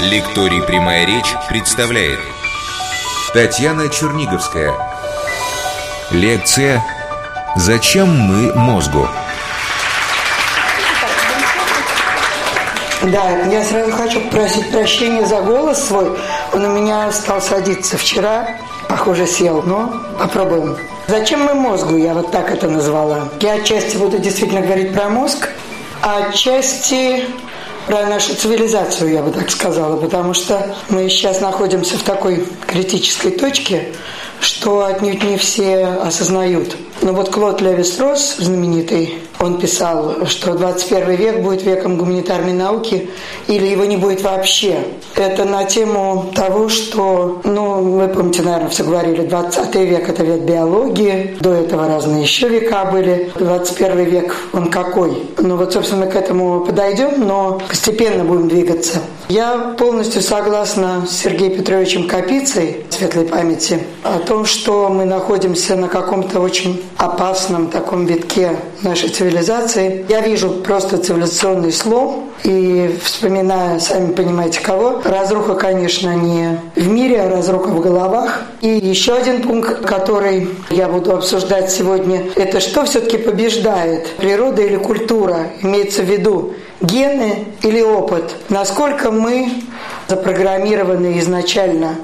Лекторий «Прямая речь» представляет Татьяна Черниговская Лекция «Зачем мы мозгу?» Да, я сразу хочу попросить прощения за голос свой. Он у меня стал садиться вчера, похоже, сел, но попробуем. Зачем мы мозгу, я вот так это назвала. Я отчасти буду действительно говорить про мозг, а отчасти про нашу цивилизацию, я бы так сказала, потому что мы сейчас находимся в такой критической точке, что отнюдь не все осознают. Но вот Клод Леви-Стросс, знаменитый, он писал, что 21 век будет веком гуманитарной науки или его не будет вообще. Это на тему того, что, ну, вы помните, наверное, все говорили, 20 век – это век биологии, до этого разные еще века были. 21 век, он какой? Ну вот, собственно, к этому подойдем, но постепенно будем двигаться. Я полностью согласна с Сергеем Петровичем Капицей, светлой памяти, о том, что мы находимся на каком-то очень опасном таком витке нашей цивилизации. Я вижу просто цивилизационный слом и вспоминая, сами понимаете кого, разруха, конечно, не в мире, а разруха в головах. И еще один пункт, который я буду обсуждать сегодня, это что все-таки побеждает, природа или культура, имеется в виду гены или опыт. Насколько мы запрограммированы изначально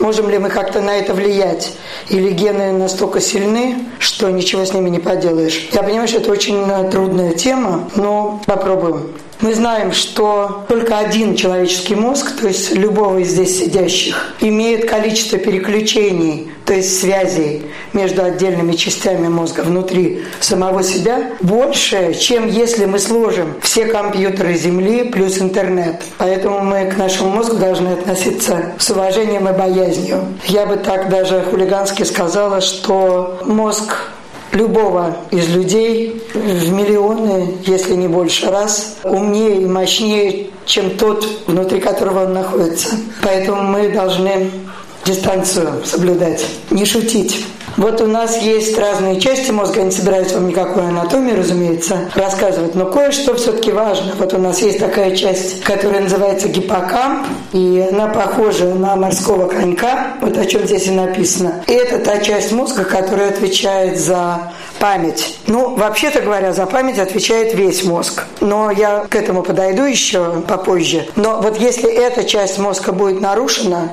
Можем ли мы как-то на это влиять? Или гены настолько сильны, что ничего с ними не поделаешь? Я понимаю, что это очень э, трудная тема, но попробуем. Мы знаем, что только один человеческий мозг, то есть любого из здесь сидящих, имеет количество переключений, то есть связей между отдельными частями мозга внутри самого себя, больше, чем если мы сложим все компьютеры Земли плюс интернет. Поэтому мы к нашему мозгу должны относиться с уважением и боязнью. Я бы так даже хулигански сказала, что мозг любого из людей в миллионы, если не больше раз, умнее и мощнее, чем тот, внутри которого он находится. Поэтому мы должны дистанцию соблюдать, не шутить. Вот у нас есть разные части мозга, я не собираюсь вам никакой анатомии, разумеется, рассказывать, но кое-что все-таки важно. Вот у нас есть такая часть, которая называется гиппокамп, и она похожа на морского конька, вот о чем здесь и написано. И это та часть мозга, которая отвечает за память. Ну, вообще-то говоря, за память отвечает весь мозг. Но я к этому подойду еще попозже. Но вот если эта часть мозга будет нарушена,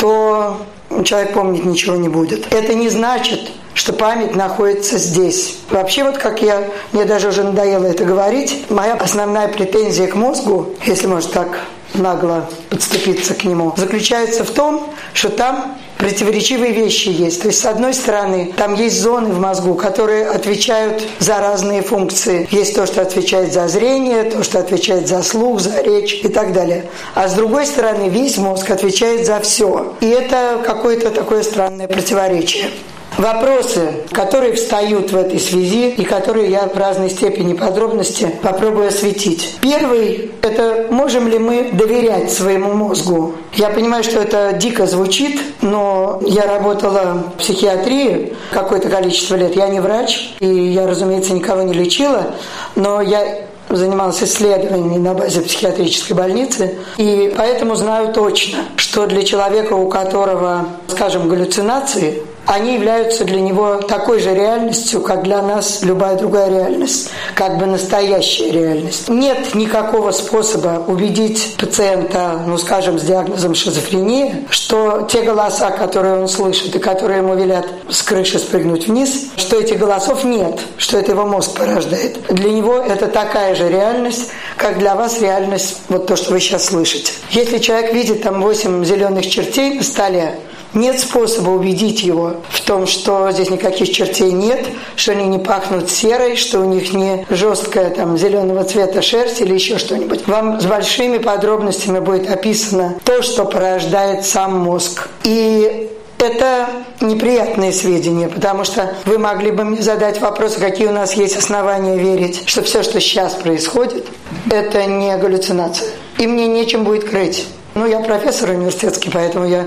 то человек помнить ничего не будет. Это не значит, что память находится здесь. Вообще, вот как я, мне даже уже надоело это говорить, моя основная претензия к мозгу, если можно так нагло подступиться к нему, заключается в том, что там противоречивые вещи есть. То есть, с одной стороны, там есть зоны в мозгу, которые отвечают за разные функции. Есть то, что отвечает за зрение, то, что отвечает за слух, за речь и так далее. А с другой стороны, весь мозг отвечает за все. И это какое-то такое странное противоречие. Вопросы, которые встают в этой связи и которые я в разной степени подробности попробую осветить. Первый – это можем ли мы доверять своему мозгу? Я понимаю, что это дико звучит, но я работала в психиатрии какое-то количество лет. Я не врач, и я, разумеется, никого не лечила, но я занималась исследованиями на базе психиатрической больницы, и поэтому знаю точно, что для человека, у которого, скажем, галлюцинации, они являются для него такой же реальностью, как для нас любая другая реальность, как бы настоящая реальность. Нет никакого способа убедить пациента, ну, скажем, с диагнозом шизофрения, что те голоса, которые он слышит и которые ему велят с крыши спрыгнуть вниз, что этих голосов нет, что это его мозг порождает. Для него это такая же реальность, как для вас реальность, вот то, что вы сейчас слышите. Если человек видит там 8 зеленых чертей на столе, нет способа убедить его в том, что здесь никаких чертей нет, что они не пахнут серой, что у них не жесткая там зеленого цвета шерсть или еще что-нибудь. Вам с большими подробностями будет описано то, что порождает сам мозг. И это неприятные сведения, потому что вы могли бы мне задать вопрос, какие у нас есть основания верить, что все, что сейчас происходит, это не галлюцинация. И мне нечем будет крыть. Ну, я профессор университетский, поэтому я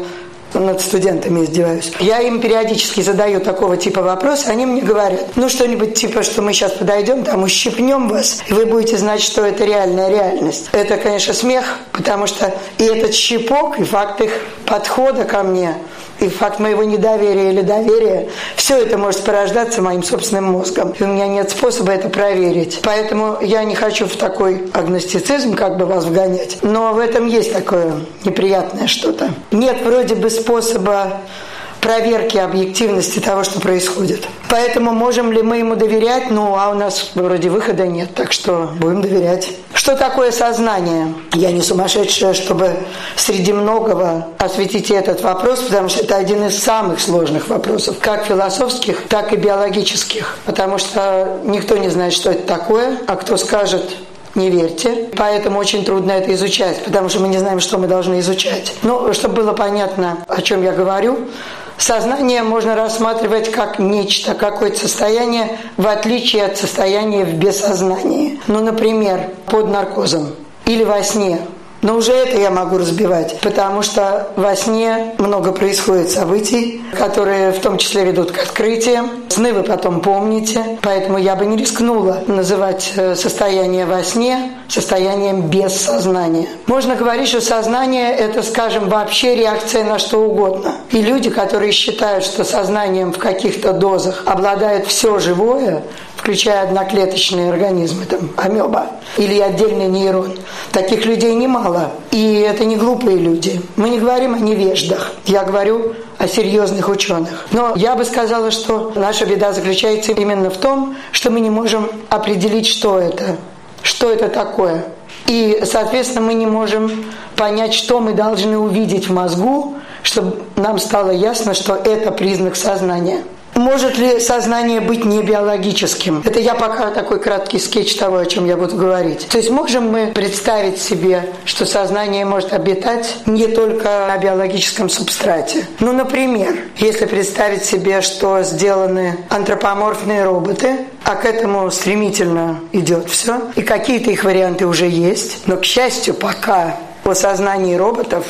над студентами издеваюсь. Я им периодически задаю такого типа вопрос, они мне говорят, ну что-нибудь типа, что мы сейчас подойдем, там ущипнем вас, и вы будете знать, что это реальная реальность. Это, конечно, смех, потому что и этот щипок, и факт их подхода ко мне – и факт моего недоверия или доверия, все это может порождаться моим собственным мозгом. И у меня нет способа это проверить. Поэтому я не хочу в такой агностицизм как бы вас вгонять. Но в этом есть такое неприятное что-то. Нет вроде бы способа проверки объективности того, что происходит. Поэтому можем ли мы ему доверять? Ну, а у нас вроде выхода нет, так что будем доверять. Что такое сознание? Я не сумасшедшая, чтобы среди многого осветить этот вопрос, потому что это один из самых сложных вопросов, как философских, так и биологических. Потому что никто не знает, что это такое, а кто скажет, не верьте. Поэтому очень трудно это изучать, потому что мы не знаем, что мы должны изучать. Ну, чтобы было понятно, о чем я говорю, Сознание можно рассматривать как нечто, какое-то состояние, в отличие от состояния в бессознании. Ну, например, под наркозом или во сне – но уже это я могу разбивать, потому что во сне много происходит событий, которые в том числе ведут к открытиям. Сны вы потом помните, поэтому я бы не рискнула называть э, состояние во сне состоянием без сознания. Можно говорить, что сознание – это, скажем, вообще реакция на что угодно. И люди, которые считают, что сознанием в каких-то дозах обладает все живое, включая одноклеточные организмы, там, амеба или отдельный нейрон. Таких людей немало. И это не глупые люди. Мы не говорим о невеждах. Я говорю о серьезных ученых. Но я бы сказала, что наша беда заключается именно в том, что мы не можем определить, что это, что это такое. И, соответственно, мы не можем понять, что мы должны увидеть в мозгу, чтобы нам стало ясно, что это признак сознания. Может ли сознание быть не биологическим? Это я пока такой краткий скетч того, о чем я буду говорить. То есть можем мы представить себе, что сознание может обитать не только на биологическом субстрате. Ну, например, если представить себе, что сделаны антропоморфные роботы, а к этому стремительно идет все, и какие-то их варианты уже есть, но, к счастью, пока о сознании роботов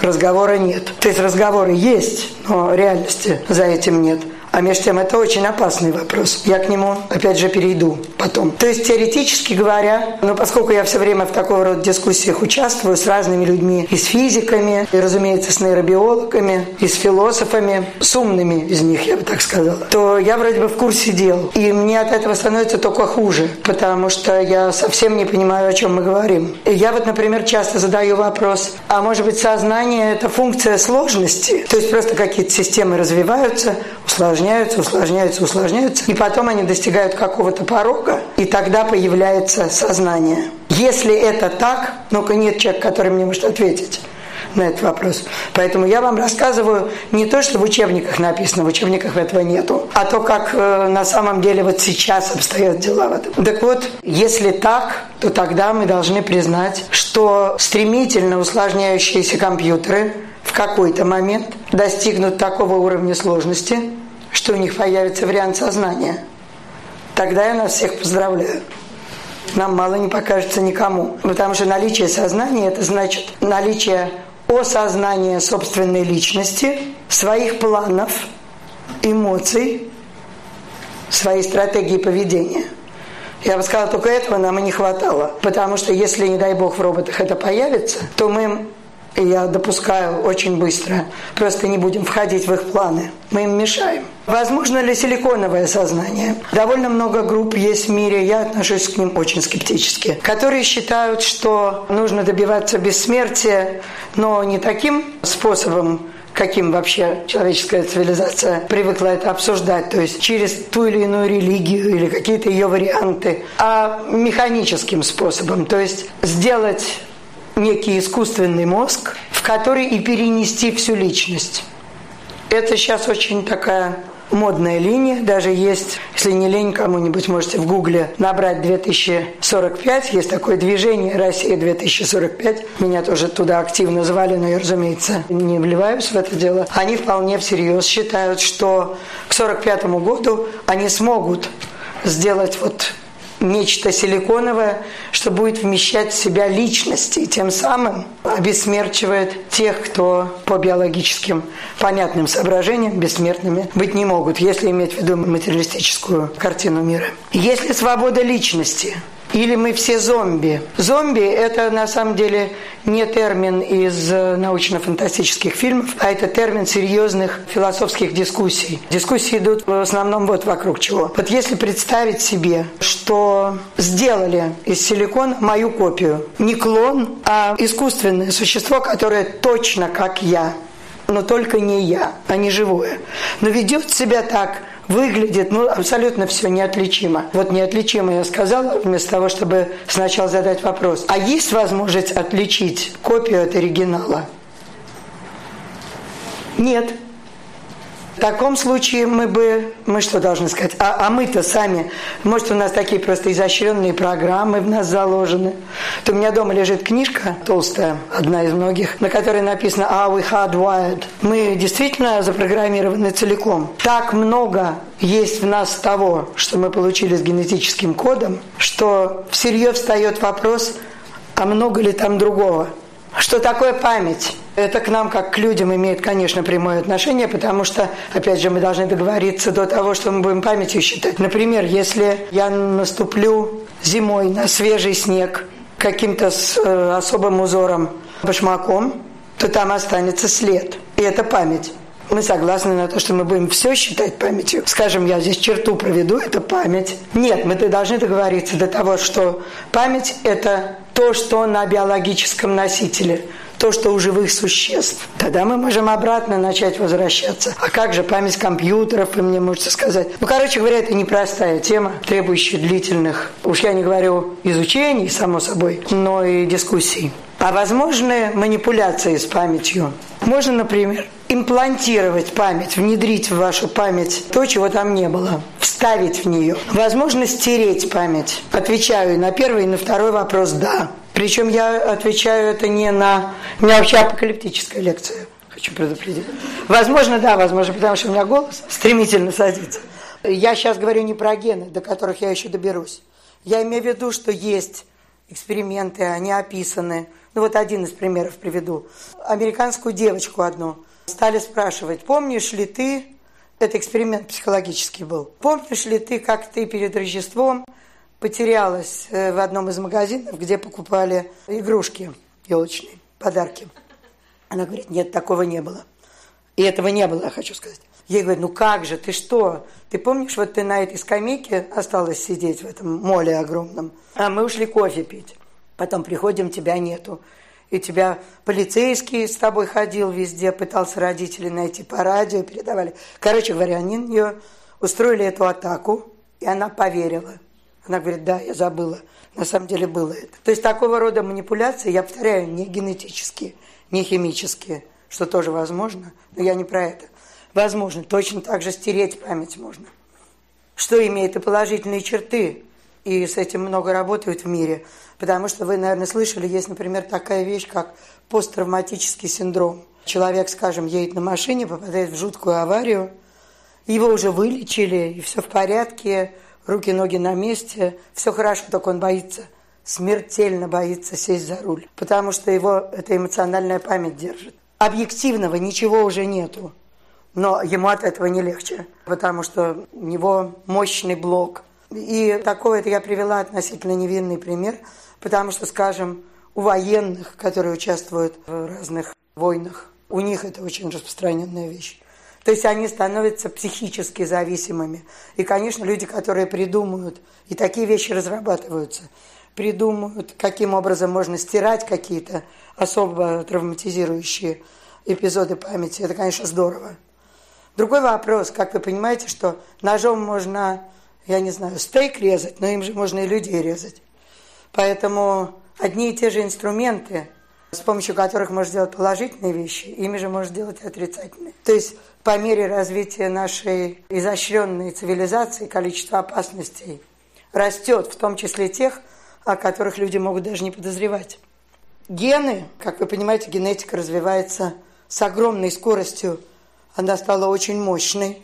разговора нет. То есть разговоры есть, но реальности за этим нет. А между тем это очень опасный вопрос. Я к нему, опять же, перейду потом. То есть, теоретически говоря, ну, поскольку я все время в такого рода дискуссиях участвую с разными людьми, и с физиками, и, разумеется, с нейробиологами, и с философами, с умными из них, я бы так сказала, то я вроде бы в курсе дел. И мне от этого становится только хуже, потому что я совсем не понимаю, о чем мы говорим. И я вот, например, часто задаю вопрос, а может быть, сознание – это функция сложности? То есть, просто какие-то системы развиваются, усложняются, усложняются, усложняются, усложняются, и потом они достигают какого-то порога, и тогда появляется сознание. Если это так, ну-ка нет человека, который мне может ответить на этот вопрос. Поэтому я вам рассказываю не то, что в учебниках написано, в учебниках этого нету, а то, как э, на самом деле вот сейчас обстоят дела в этом. Так вот, если так, то тогда мы должны признать, что стремительно усложняющиеся компьютеры в какой-то момент достигнут такого уровня сложности, что у них появится вариант сознания. Тогда я нас всех поздравляю. Нам мало не покажется никому. Потому что наличие сознания – это значит наличие осознания собственной личности, своих планов, эмоций, своей стратегии поведения. Я бы сказала, только этого нам и не хватало. Потому что если, не дай бог, в роботах это появится, то мы я допускаю очень быстро. Просто не будем входить в их планы. Мы им мешаем. Возможно ли силиконовое сознание? Довольно много групп есть в мире, я отношусь к ним очень скептически, которые считают, что нужно добиваться бессмертия, но не таким способом, каким вообще человеческая цивилизация привыкла это обсуждать, то есть через ту или иную религию или какие-то ее варианты, а механическим способом, то есть сделать некий искусственный мозг, в который и перенести всю личность. Это сейчас очень такая модная линия, даже есть, если не лень кому-нибудь, можете в гугле набрать 2045, есть такое движение «Россия 2045», меня тоже туда активно звали, но я, разумеется, не вливаюсь в это дело. Они вполне всерьез считают, что к 45 году они смогут сделать вот нечто силиконовое, что будет вмещать в себя личности, и тем самым обесмерчивает тех, кто по биологическим понятным соображениям бессмертными быть не могут, если иметь в виду материалистическую картину мира. Если свобода личности или мы все зомби. Зомби – это на самом деле не термин из э, научно-фантастических фильмов, а это термин серьезных философских дискуссий. Дискуссии идут в основном вот вокруг чего. Вот если представить себе, что сделали из силикона мою копию, не клон, а искусственное существо, которое точно как я, но только не я, а не живое, но ведет себя так – выглядит, ну, абсолютно все неотличимо. Вот неотличимо я сказала, вместо того, чтобы сначала задать вопрос. А есть возможность отличить копию от оригинала? Нет. В таком случае мы бы, мы что должны сказать? А, а мы-то сами, может, у нас такие просто изощренные программы в нас заложены. То у меня дома лежит книжка толстая, одна из многих, на которой написано «Are we hardwired?» Мы действительно запрограммированы целиком. Так много есть в нас того, что мы получили с генетическим кодом, что всерьез встает вопрос, а много ли там другого? Что такое память? Это к нам, как к людям, имеет, конечно, прямое отношение, потому что, опять же, мы должны договориться до того, что мы будем памятью считать. Например, если я наступлю зимой на свежий снег каким-то с э, особым узором башмаком, то там останется след. И это память. Мы согласны на то, что мы будем все считать памятью. Скажем, я здесь черту проведу, это память. Нет, мы должны договориться до того, что память – это то, что на биологическом носителе – то, что у живых существ. Тогда мы можем обратно начать возвращаться. А как же память компьютеров, вы мне можете сказать? Ну, короче говоря, это непростая тема, требующая длительных, уж я не говорю изучений, само собой, но и дискуссий. А возможны манипуляции с памятью. Можно, например, имплантировать память, внедрить в вашу память то, чего там не было, вставить в нее. Возможно, стереть память. Отвечаю на первый, и на второй вопрос «да». Причем я отвечаю это не на... У меня вообще апокалиптическая лекция, хочу предупредить. Возможно, да, возможно, потому что у меня голос стремительно садится. Я сейчас говорю не про гены, до которых я еще доберусь. Я имею в виду, что есть эксперименты, они описаны. Ну вот один из примеров приведу. Американскую девочку одну стали спрашивать, помнишь ли ты, это эксперимент психологический был, помнишь ли ты, как ты перед Рождеством потерялась э, в одном из магазинов, где покупали игрушки елочные, подарки. Она говорит, нет, такого не было. И этого не было, я хочу сказать. Ей говорят, ну как же, ты что? Ты помнишь, вот ты на этой скамейке осталась сидеть в этом моле огромном, а мы ушли кофе пить. Потом приходим, тебя нету. И тебя полицейский с тобой ходил везде, пытался родителей найти по радио, передавали. Короче говоря, они нее устроили эту атаку, и она поверила. Она говорит, да, я забыла. На самом деле было это. То есть такого рода манипуляции, я повторяю, не генетические, не химические, что тоже возможно, но я не про это. Возможно, точно так же стереть память можно. Что имеет и положительные черты, и с этим много работают в мире. Потому что вы, наверное, слышали, есть, например, такая вещь, как посттравматический синдром. Человек, скажем, едет на машине, попадает в жуткую аварию, его уже вылечили, и все в порядке, руки, ноги на месте, все хорошо, только он боится, смертельно боится сесть за руль, потому что его эта эмоциональная память держит. Объективного ничего уже нету, но ему от этого не легче, потому что у него мощный блок. И такой это я привела относительно невинный пример, потому что, скажем, у военных, которые участвуют в разных войнах, у них это очень распространенная вещь. То есть они становятся психически зависимыми. И, конечно, люди, которые придумают, и такие вещи разрабатываются, придумают, каким образом можно стирать какие-то особо травматизирующие эпизоды памяти. Это, конечно, здорово. Другой вопрос, как вы понимаете, что ножом можно, я не знаю, стейк резать, но им же можно и людей резать. Поэтому одни и те же инструменты, с помощью которых можно сделать положительные вещи, ими же можно сделать и отрицательные. То есть по мере развития нашей изощренной цивилизации количество опасностей растет, в том числе тех, о которых люди могут даже не подозревать. Гены, как вы понимаете, генетика развивается с огромной скоростью. Она стала очень мощной.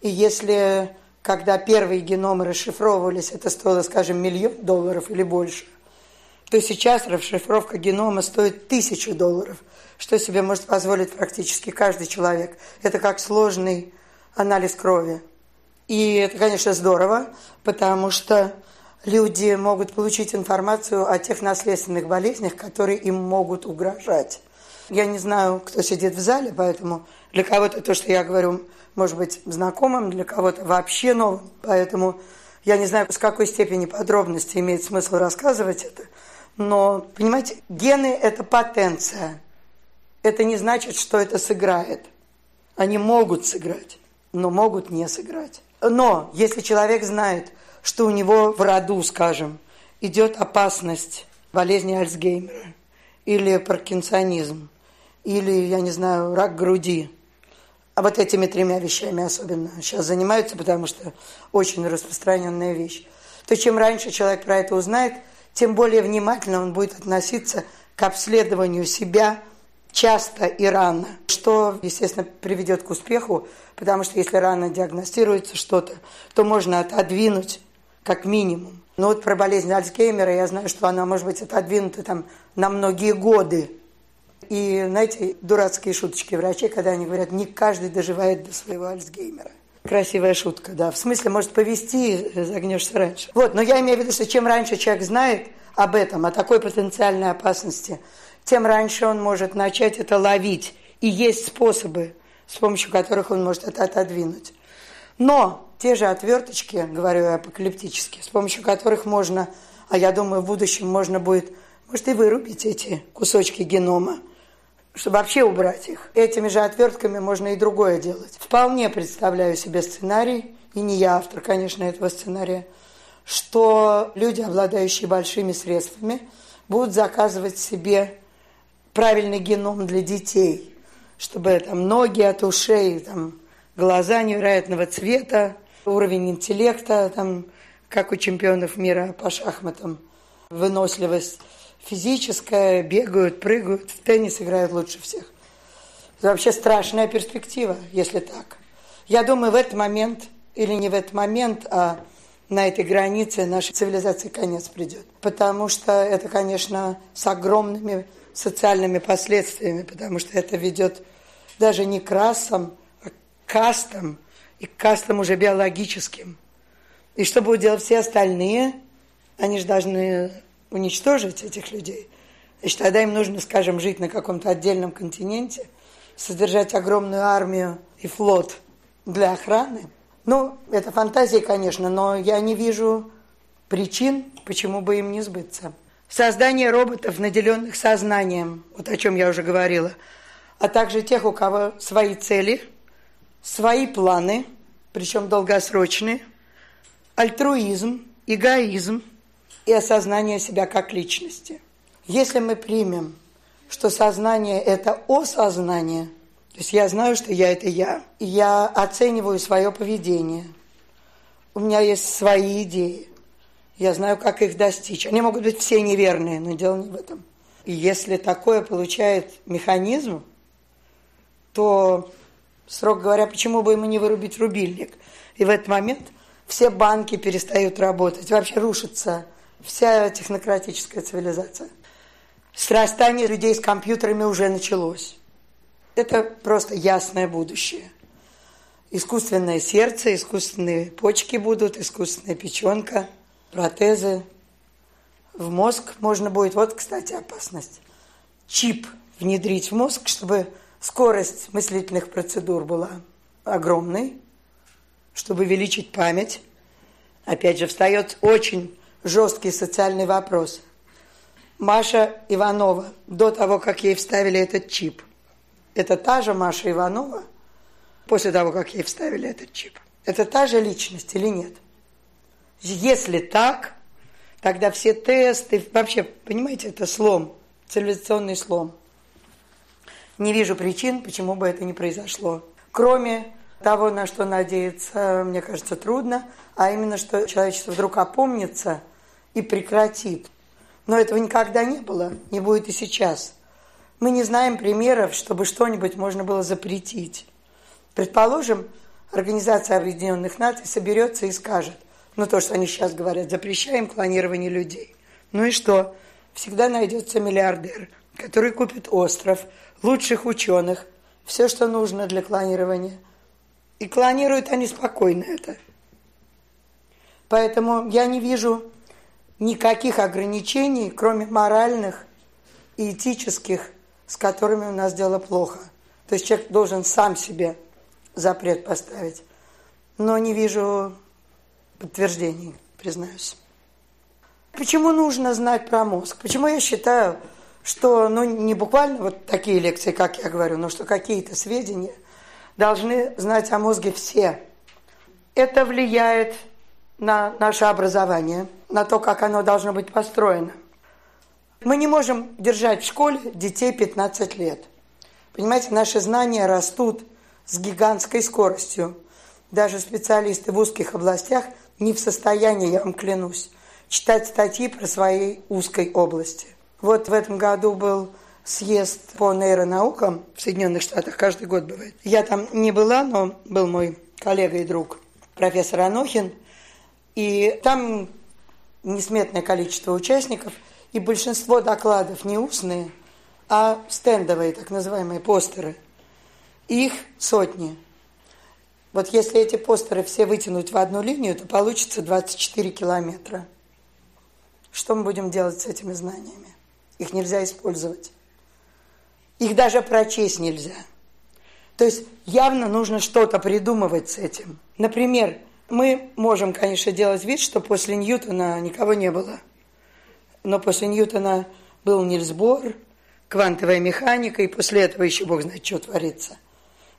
И если когда первые геномы расшифровывались, это стоило, скажем, миллион долларов или больше, то сейчас расшифровка генома стоит тысячу долларов, что себе может позволить практически каждый человек. Это как сложный анализ крови. И это, конечно, здорово, потому что люди могут получить информацию о тех наследственных болезнях, которые им могут угрожать. Я не знаю, кто сидит в зале, поэтому для кого-то то, что я говорю, может быть знакомым, для кого-то вообще новым. Поэтому я не знаю, с какой степени подробности имеет смысл рассказывать это. Но, понимаете, гены – это потенция. Это не значит, что это сыграет. Они могут сыграть, но могут не сыграть. Но если человек знает, что у него в роду, скажем, идет опасность болезни Альцгеймера или паркинсонизм, или, я не знаю, рак груди. А вот этими тремя вещами особенно сейчас занимаются, потому что очень распространенная вещь. То чем раньше человек про это узнает, тем более внимательно он будет относиться к обследованию себя часто и рано, что, естественно, приведет к успеху, потому что если рано диагностируется что-то, то можно отодвинуть как минимум. Но вот про болезнь Альцгеймера я знаю, что она может быть отодвинута там на многие годы и, знаете, дурацкие шуточки врачей, когда они говорят, не каждый доживает до своего Альцгеймера. Красивая шутка, да. В смысле, может повести, загнешься раньше. Вот, но я имею в виду, что чем раньше человек знает об этом, о такой потенциальной опасности, тем раньше он может начать это ловить. И есть способы, с помощью которых он может это отодвинуть. Но те же отверточки, говорю я апокалиптически, с помощью которых можно, а я думаю, в будущем можно будет, может, и вырубить эти кусочки генома – чтобы вообще убрать их. Этими же отвертками можно и другое делать. Вполне представляю себе сценарий, и не я автор, конечно, этого сценария, что люди, обладающие большими средствами, будут заказывать себе правильный геном для детей, чтобы там ноги от ушей, там, глаза невероятного цвета, уровень интеллекта, там, как у чемпионов мира по шахматам, выносливость физическое, бегают, прыгают, в теннис играют лучше всех. Это вообще страшная перспектива, если так. Я думаю, в этот момент, или не в этот момент, а на этой границе нашей цивилизации конец придет. Потому что это, конечно, с огромными социальными последствиями, потому что это ведет даже не к расам, а к кастам, и к кастам уже биологическим. И что будут делать все остальные? Они же должны уничтожить этих людей, значит, тогда им нужно, скажем, жить на каком-то отдельном континенте, содержать огромную армию и флот для охраны. Ну, это фантазии, конечно, но я не вижу причин, почему бы им не сбыться. Создание роботов, наделенных сознанием, вот о чем я уже говорила, а также тех, у кого свои цели, свои планы, причем долгосрочные, альтруизм, эгоизм – и осознание себя как личности. Если мы примем, что сознание – это осознание, то есть я знаю, что я – это я, и я оцениваю свое поведение, у меня есть свои идеи, я знаю, как их достичь. Они могут быть все неверные, но дело не в этом. И если такое получает механизм, то, срок говоря, почему бы ему не вырубить рубильник? И в этот момент все банки перестают работать, вообще рушится вся технократическая цивилизация. Срастание людей с компьютерами уже началось. Это просто ясное будущее. Искусственное сердце, искусственные почки будут, искусственная печенка, протезы. В мозг можно будет, вот, кстати, опасность, чип внедрить в мозг, чтобы скорость мыслительных процедур была огромной, чтобы увеличить память. Опять же, встает очень жесткий социальный вопрос. Маша Иванова, до того, как ей вставили этот чип, это та же Маша Иванова, после того, как ей вставили этот чип? Это та же личность или нет? Если так, тогда все тесты, вообще, понимаете, это слом, цивилизационный слом. Не вижу причин, почему бы это не произошло. Кроме того, на что надеяться, мне кажется, трудно, а именно, что человечество вдруг опомнится – и прекратит. Но этого никогда не было, не будет и сейчас. Мы не знаем примеров, чтобы что-нибудь можно было запретить. Предположим, Организация Объединенных Наций соберется и скажет, ну то, что они сейчас говорят, запрещаем клонирование людей. Ну и что? Всегда найдется миллиардер, который купит остров, лучших ученых, все, что нужно для клонирования. И клонируют они спокойно это. Поэтому я не вижу никаких ограничений, кроме моральных и этических, с которыми у нас дело плохо. То есть человек должен сам себе запрет поставить. Но не вижу подтверждений, признаюсь. Почему нужно знать про мозг? Почему я считаю, что ну, не буквально вот такие лекции, как я говорю, но что какие-то сведения должны знать о мозге все. Это влияет на наше образование, на то, как оно должно быть построено. Мы не можем держать в школе детей 15 лет. Понимаете, наши знания растут с гигантской скоростью. Даже специалисты в узких областях не в состоянии, я вам клянусь, читать статьи про своей узкой области. Вот в этом году был съезд по нейронаукам в Соединенных Штатах, каждый год бывает. Я там не была, но был мой коллега и друг, профессор Анохин, и там несметное количество участников, и большинство докладов не устные, а стендовые, так называемые постеры. Их сотни. Вот если эти постеры все вытянуть в одну линию, то получится 24 километра. Что мы будем делать с этими знаниями? Их нельзя использовать. Их даже прочесть нельзя. То есть явно нужно что-то придумывать с этим. Например, мы можем, конечно, делать вид, что после Ньютона никого не было. Но после Ньютона был Нильс Бор, квантовая механика, и после этого еще Бог знает, что творится.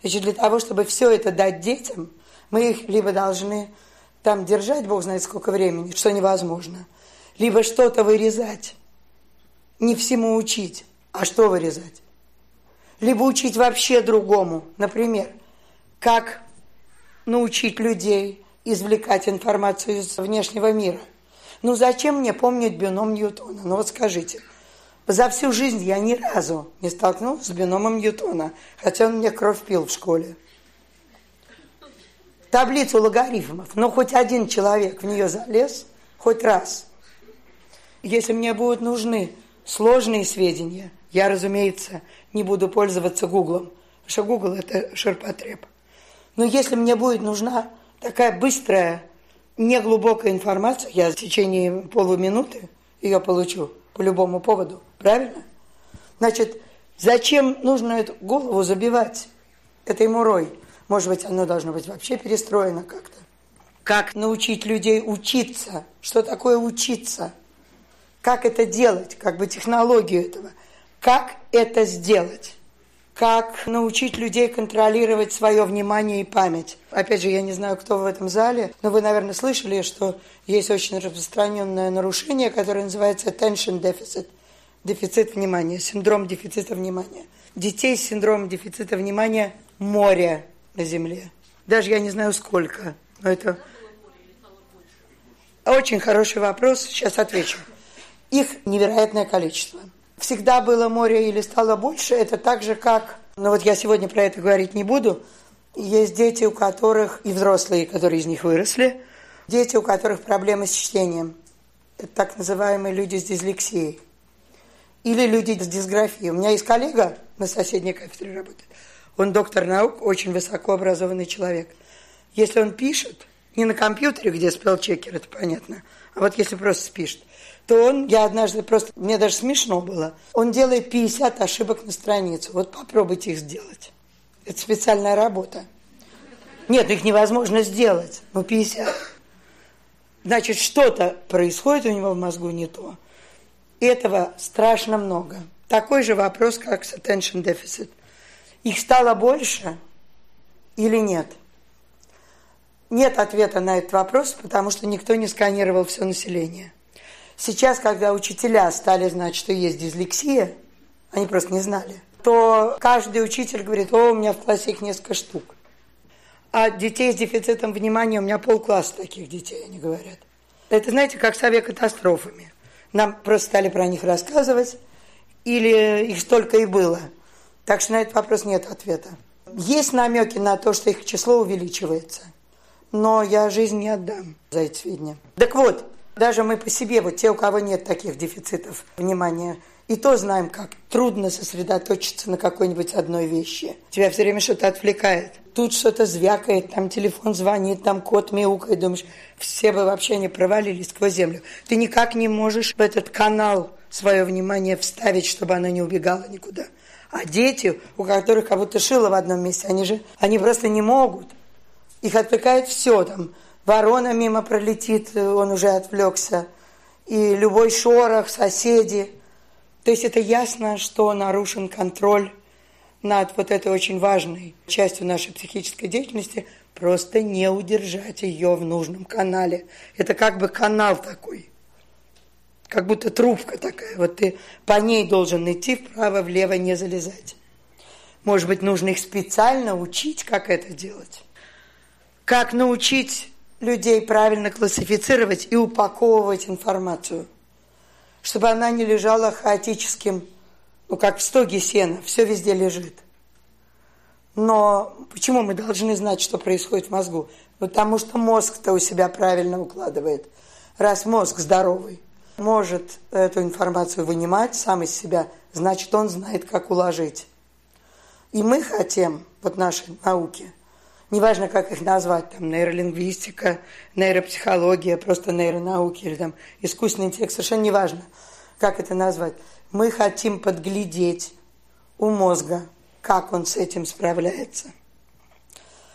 Значит, для того, чтобы все это дать детям, мы их либо должны там держать, Бог знает сколько времени, что невозможно, либо что-то вырезать. Не всему учить, а что вырезать? Либо учить вообще другому. Например, как научить людей извлекать информацию из внешнего мира. Ну зачем мне помнить бином Ньютона? Ну вот скажите. За всю жизнь я ни разу не столкнулся с биномом Ньютона, хотя он мне кровь пил в школе. Таблицу логарифмов, ну хоть один человек в нее залез, хоть раз. Если мне будут нужны сложные сведения, я, разумеется, не буду пользоваться Гуглом, потому что Гугл – это ширпотреб. Но если мне будет нужна такая быстрая, неглубокая информация, я в течение полуминуты ее получу по любому поводу, правильно? Значит, зачем нужно эту голову забивать этой мурой? Может быть, оно должно быть вообще перестроено как-то. Как научить людей учиться? Что такое учиться? Как это делать? Как бы технологию этого? Как это сделать? Как научить людей контролировать свое внимание и память. Опять же, я не знаю, кто в этом зале, но вы, наверное, слышали, что есть очень распространенное нарушение, которое называется attention deficit, дефицит внимания, синдром дефицита внимания. Детей с синдромом дефицита внимания море на Земле. Даже я не знаю сколько, но это очень хороший вопрос, сейчас отвечу. Их невероятное количество всегда было море или стало больше, это так же, как, ну вот я сегодня про это говорить не буду, есть дети, у которых, и взрослые, которые из них выросли, дети, у которых проблемы с чтением. Это так называемые люди с дислексией. Или люди с дисграфией. У меня есть коллега на соседней кафедре работает. Он доктор наук, очень высокообразованный человек. Если он пишет, не на компьютере, где спелчекер, это понятно, а вот если просто пишет – то он, я однажды просто, мне даже смешно было, он делает 50 ошибок на страницу. Вот попробуйте их сделать. Это специальная работа. Нет, их невозможно сделать. Ну, 50. Значит, что-то происходит у него в мозгу не то. Этого страшно много. Такой же вопрос, как с attention deficit. Их стало больше или нет? Нет ответа на этот вопрос, потому что никто не сканировал все население. Сейчас, когда учителя стали знать, что есть дислексия, они просто не знали, то каждый учитель говорит, о, у меня в классе их несколько штук. А детей с дефицитом внимания, у меня полкласса таких детей, они говорят. Это, знаете, как с авиакатастрофами. Нам просто стали про них рассказывать, или их столько и было. Так что на этот вопрос нет ответа. Есть намеки на то, что их число увеличивается. Но я жизнь не отдам за эти сведения. Так вот, даже мы по себе, вот те, у кого нет таких дефицитов внимания, и то знаем, как трудно сосредоточиться на какой-нибудь одной вещи. Тебя все время что-то отвлекает. Тут что-то звякает, там телефон звонит, там кот мяукает. Думаешь, все бы вообще не провалились сквозь землю. Ты никак не можешь в этот канал свое внимание вставить, чтобы оно не убегало никуда. А дети, у которых как будто шило в одном месте, они же, они просто не могут. Их отвлекает все там ворона мимо пролетит, он уже отвлекся, и любой шорох, соседи. То есть это ясно, что нарушен контроль над вот этой очень важной частью нашей психической деятельности, просто не удержать ее в нужном канале. Это как бы канал такой, как будто трубка такая. Вот ты по ней должен идти вправо, влево, не залезать. Может быть, нужно их специально учить, как это делать. Как научить людей правильно классифицировать и упаковывать информацию, чтобы она не лежала хаотическим, ну как в стоге сена, все везде лежит. Но почему мы должны знать, что происходит в мозгу? Потому что мозг-то у себя правильно укладывает. Раз мозг здоровый, может эту информацию вынимать сам из себя, значит, он знает, как уложить. И мы хотим, вот нашей науки – неважно, как их назвать, там, нейролингвистика, нейропсихология, просто нейронауки или там искусственный интеллект, совершенно неважно, как это назвать. Мы хотим подглядеть у мозга, как он с этим справляется.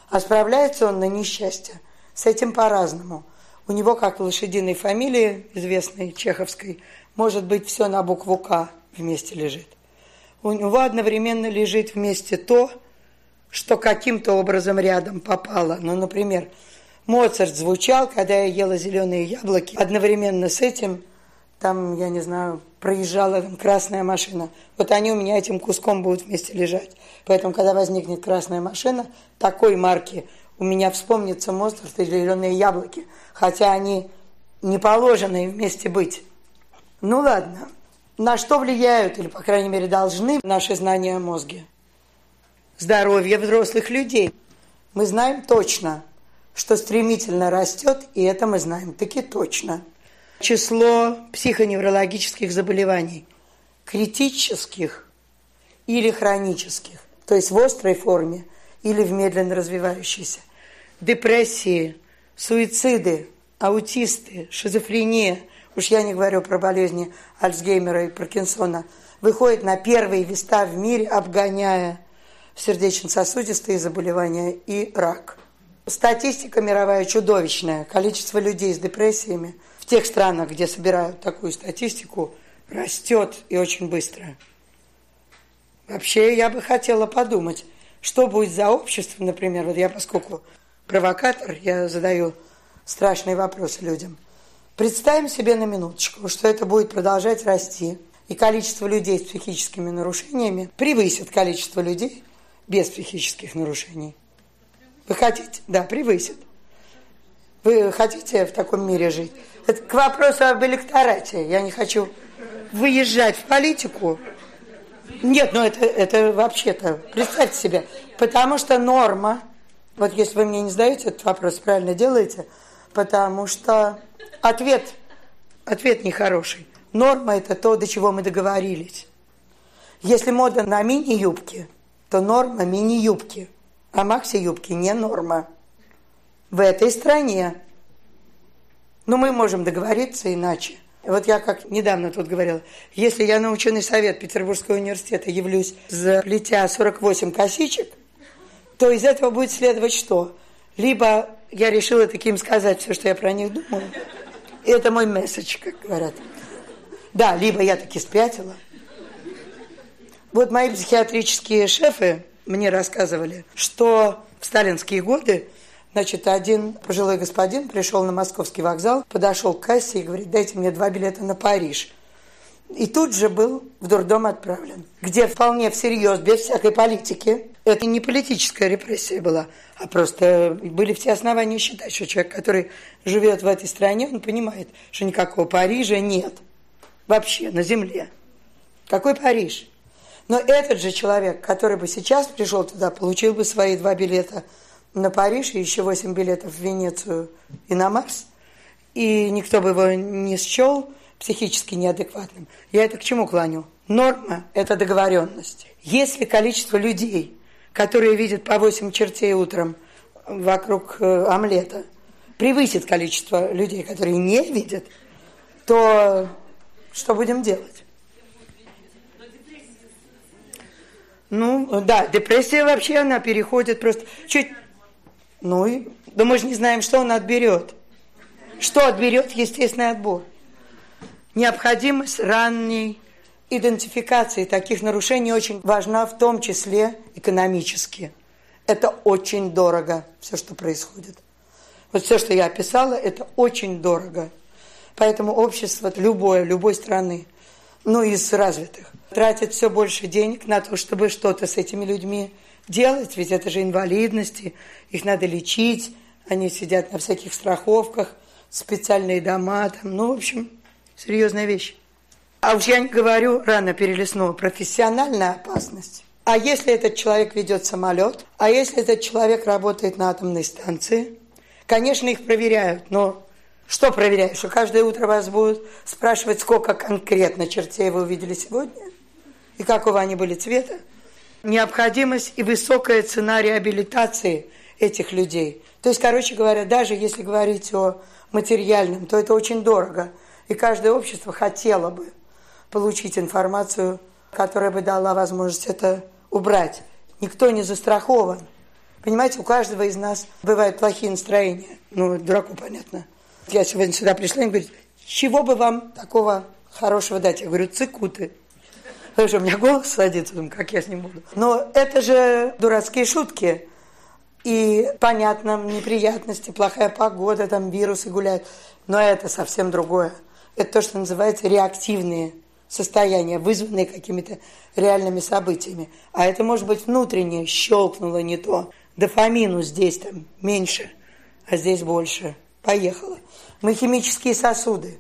А справляется он на несчастье. С этим по-разному. У него, как лошадиной фамилии, известной чеховской, может быть все на букву «К» вместе лежит. У него одновременно лежит вместе то, что каким-то образом рядом попало. Ну, например, Моцарт звучал, когда я ела зеленые яблоки. Одновременно с этим, там, я не знаю, проезжала там красная машина. Вот они у меня этим куском будут вместе лежать. Поэтому, когда возникнет красная машина, такой марки у меня вспомнится Моцарт и зеленые яблоки. Хотя они не положены вместе быть. Ну ладно. На что влияют, или, по крайней мере, должны наши знания о мозге? Здоровье взрослых людей. Мы знаем точно, что стремительно растет, и это мы знаем таки точно. Число психоневрологических заболеваний, критических или хронических, то есть в острой форме или в медленно развивающейся, депрессии, суициды, аутисты, шизофрения, уж я не говорю про болезни Альцгеймера и Паркинсона, выходят на первые места в мире, обгоняя сердечно-сосудистые заболевания и рак. Статистика мировая чудовищная. Количество людей с депрессиями в тех странах, где собирают такую статистику, растет и очень быстро. Вообще, я бы хотела подумать, что будет за общество, например, вот я, поскольку провокатор, я задаю страшные вопросы людям. Представим себе на минуточку, что это будет продолжать расти, и количество людей с психическими нарушениями превысит количество людей, без психических нарушений. Вы хотите? Да, превысит. Вы хотите в таком мире жить? Это к вопросу об электорате. Я не хочу выезжать в политику. Нет, ну это, это вообще-то, представьте себе, потому что норма, вот если вы мне не задаете этот вопрос, правильно делаете, потому что ответ, ответ нехороший. Норма – это то, до чего мы договорились. Если мода на мини-юбки – то норма мини-юбки, а макси-юбки не норма. В этой стране. Но мы можем договориться иначе. Вот я как недавно тут говорила, если я на ученый совет Петербургского университета явлюсь, заплетя 48 косичек, то из этого будет следовать что? Либо я решила таким сказать все, что я про них думаю, и это мой месседж, как говорят. Да, либо я таки спятила – вот мои психиатрические шефы мне рассказывали, что в сталинские годы Значит, один пожилой господин пришел на московский вокзал, подошел к кассе и говорит, дайте мне два билета на Париж. И тут же был в дурдом отправлен, где вполне всерьез, без всякой политики, это не политическая репрессия была, а просто были все основания считать, что человек, который живет в этой стране, он понимает, что никакого Парижа нет вообще на земле. Какой Париж? Но этот же человек, который бы сейчас пришел туда, получил бы свои два билета на Париж и еще восемь билетов в Венецию и на Марс, и никто бы его не счел психически неадекватным. Я это к чему клоню? Норма – это договоренность. Если количество людей, которые видят по 8 чертей утром вокруг э, омлета, превысит количество людей, которые не видят, то что будем делать? Ну, да, депрессия вообще, она переходит просто чуть... Ну, и, да мы же не знаем, что он отберет. Что отберет естественный отбор? Необходимость ранней идентификации таких нарушений очень важна, в том числе экономически. Это очень дорого, все, что происходит. Вот все, что я описала, это очень дорого. Поэтому общество любое, любой страны, ну, из развитых, тратит все больше денег на то, чтобы что-то с этими людьми делать, ведь это же инвалидности, их надо лечить, они сидят на всяких страховках, специальные дома, там, ну, в общем, серьезная вещь. А уж я не говорю рано перелесного, профессиональная опасность. А если этот человек ведет самолет, а если этот человек работает на атомной станции, конечно, их проверяют, но что проверяют? Что каждое утро вас будут спрашивать, сколько конкретно чертей вы увидели сегодня? И какого они были цвета? Необходимость и высокая цена реабилитации этих людей. То есть, короче говоря, даже если говорить о материальном, то это очень дорого. И каждое общество хотело бы получить информацию, которая бы дала возможность это убрать. Никто не застрахован. Понимаете, у каждого из нас бывают плохие настроения. Ну, дураку понятно. Я сегодня сюда пришла и говорит, чего бы вам такого хорошего дать? Я говорю, цикуты. Что у меня голос садится, думаю, как я с ним буду. Но это же дурацкие шутки. И понятно, неприятности, плохая погода, там вирусы гуляют. Но это совсем другое. Это то, что называется реактивные состояния, вызванные какими-то реальными событиями. А это может быть внутреннее, щелкнуло не то. Дофамину здесь там меньше, а здесь больше. Поехала. Мы химические сосуды.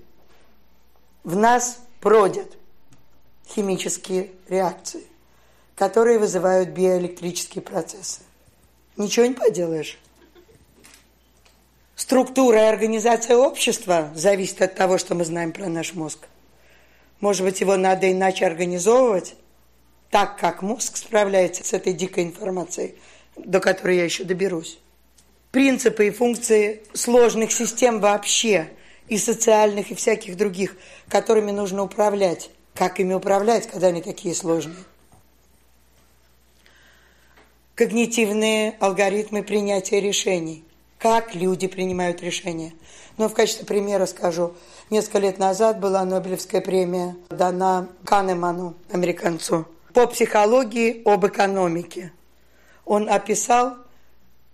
В нас бродят химические реакции, которые вызывают биоэлектрические процессы. Ничего не поделаешь. Структура и организация общества зависит от того, что мы знаем про наш мозг. Может быть, его надо иначе организовывать, так как мозг справляется с этой дикой информацией, до которой я еще доберусь принципы и функции сложных систем вообще, и социальных, и всяких других, которыми нужно управлять. Как ими управлять, когда они такие сложные? Когнитивные алгоритмы принятия решений. Как люди принимают решения. Но в качестве примера скажу. Несколько лет назад была Нобелевская премия дана Канеману, американцу, по психологии об экономике. Он описал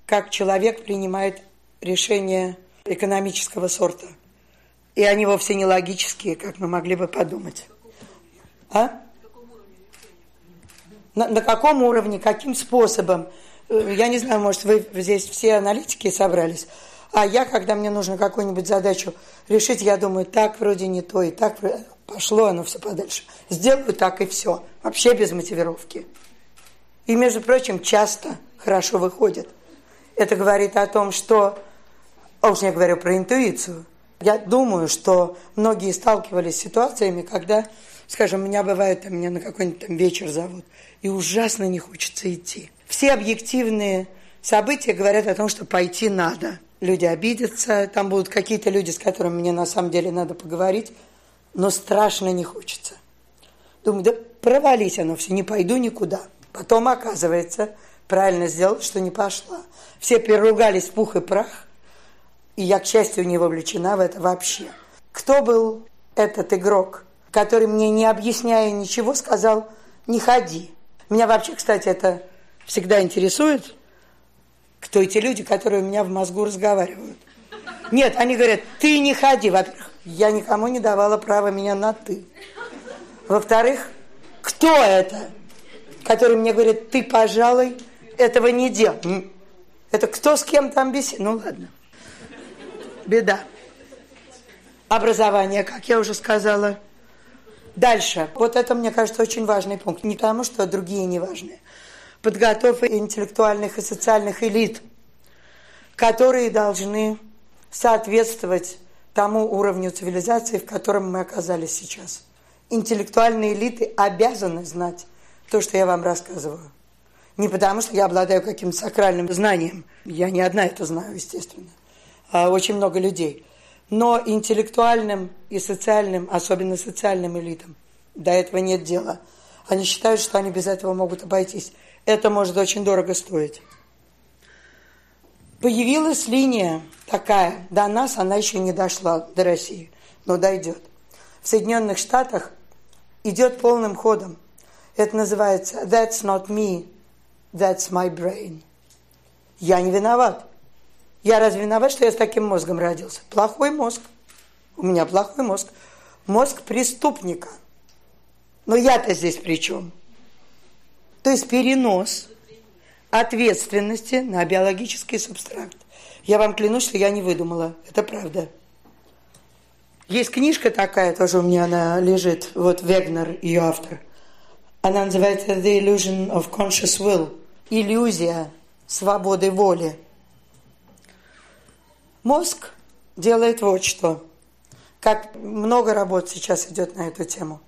как человек принимает решения экономического сорта. И они вовсе не логические, как мы могли бы подумать. А? На, на каком уровне, каким способом? Э, я не знаю, может, вы здесь все аналитики собрались. А я, когда мне нужно какую-нибудь задачу решить, я думаю, так вроде не то, и так пошло оно все подальше. Сделаю так и все. Вообще без мотивировки. И, между прочим, часто хорошо выходит. Это говорит о том, что, а уж я говорю про интуицию, я думаю, что многие сталкивались с ситуациями, когда, скажем, меня бывает, там, меня на какой-нибудь там вечер зовут, и ужасно не хочется идти. Все объективные события говорят о том, что пойти надо. Люди обидятся, там будут какие-то люди, с которыми мне на самом деле надо поговорить, но страшно не хочется. Думаю, да провались оно все, не пойду никуда. Потом оказывается, правильно сделал, что не пошла. Все переругались пух и прах, и я, к счастью, не вовлечена в это вообще. Кто был этот игрок, который мне, не объясняя ничего, сказал «не ходи». Меня вообще, кстати, это всегда интересует, кто эти люди, которые у меня в мозгу разговаривают. Нет, они говорят, ты не ходи. Во-первых, я никому не давала права меня на «ты». Во-вторых, кто это, который мне говорит, ты, пожалуй, этого не делай. Это кто с кем там беседует? Ну ладно. Беда. Образование, как я уже сказала, Дальше. Вот это, мне кажется, очень важный пункт. Не потому, что другие не важные. Подготовка интеллектуальных и социальных элит, которые должны соответствовать тому уровню цивилизации, в котором мы оказались сейчас. Интеллектуальные элиты обязаны знать то, что я вам рассказываю. Не потому, что я обладаю каким-то сакральным знанием. Я не одна это знаю, естественно. А очень много людей. Но интеллектуальным и социальным, особенно социальным элитам, до этого нет дела. Они считают, что они без этого могут обойтись. Это может очень дорого стоить. Появилась линия такая, до нас она еще не дошла, до России, но дойдет. В Соединенных Штатах идет полным ходом. Это называется «That's not me, that's my brain». Я не виноват. Я разве виноват, что я с таким мозгом родился? Плохой мозг. У меня плохой мозг. Мозг преступника. Но я-то здесь при чем? То есть перенос ответственности на биологический субстракт. Я вам клянусь, что я не выдумала. Это правда. Есть книжка такая, тоже у меня она лежит, вот Вегнер, ее автор. Она называется The Illusion of Conscious Will. Иллюзия свободы воли. Мозг делает вот что. Как много работ сейчас идет на эту тему.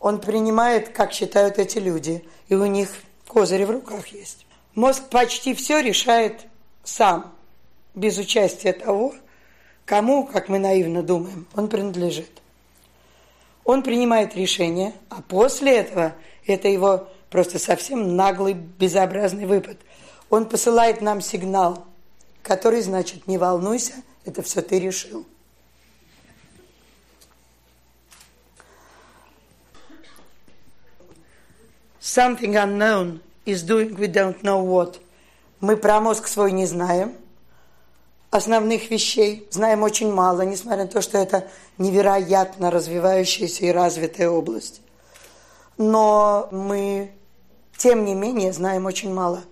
Он принимает, как считают эти люди, и у них козыри в руках есть. Мозг почти все решает сам, без участия того, кому, как мы наивно думаем, он принадлежит. Он принимает решение, а после этого это его просто совсем наглый, безобразный выпад. Он посылает нам сигнал – который значит «не волнуйся, это все ты решил». Something unknown is doing we don't know what. Мы про мозг свой не знаем, основных вещей, знаем очень мало, несмотря на то, что это невероятно развивающаяся и развитая область. Но мы, тем не менее, знаем очень мало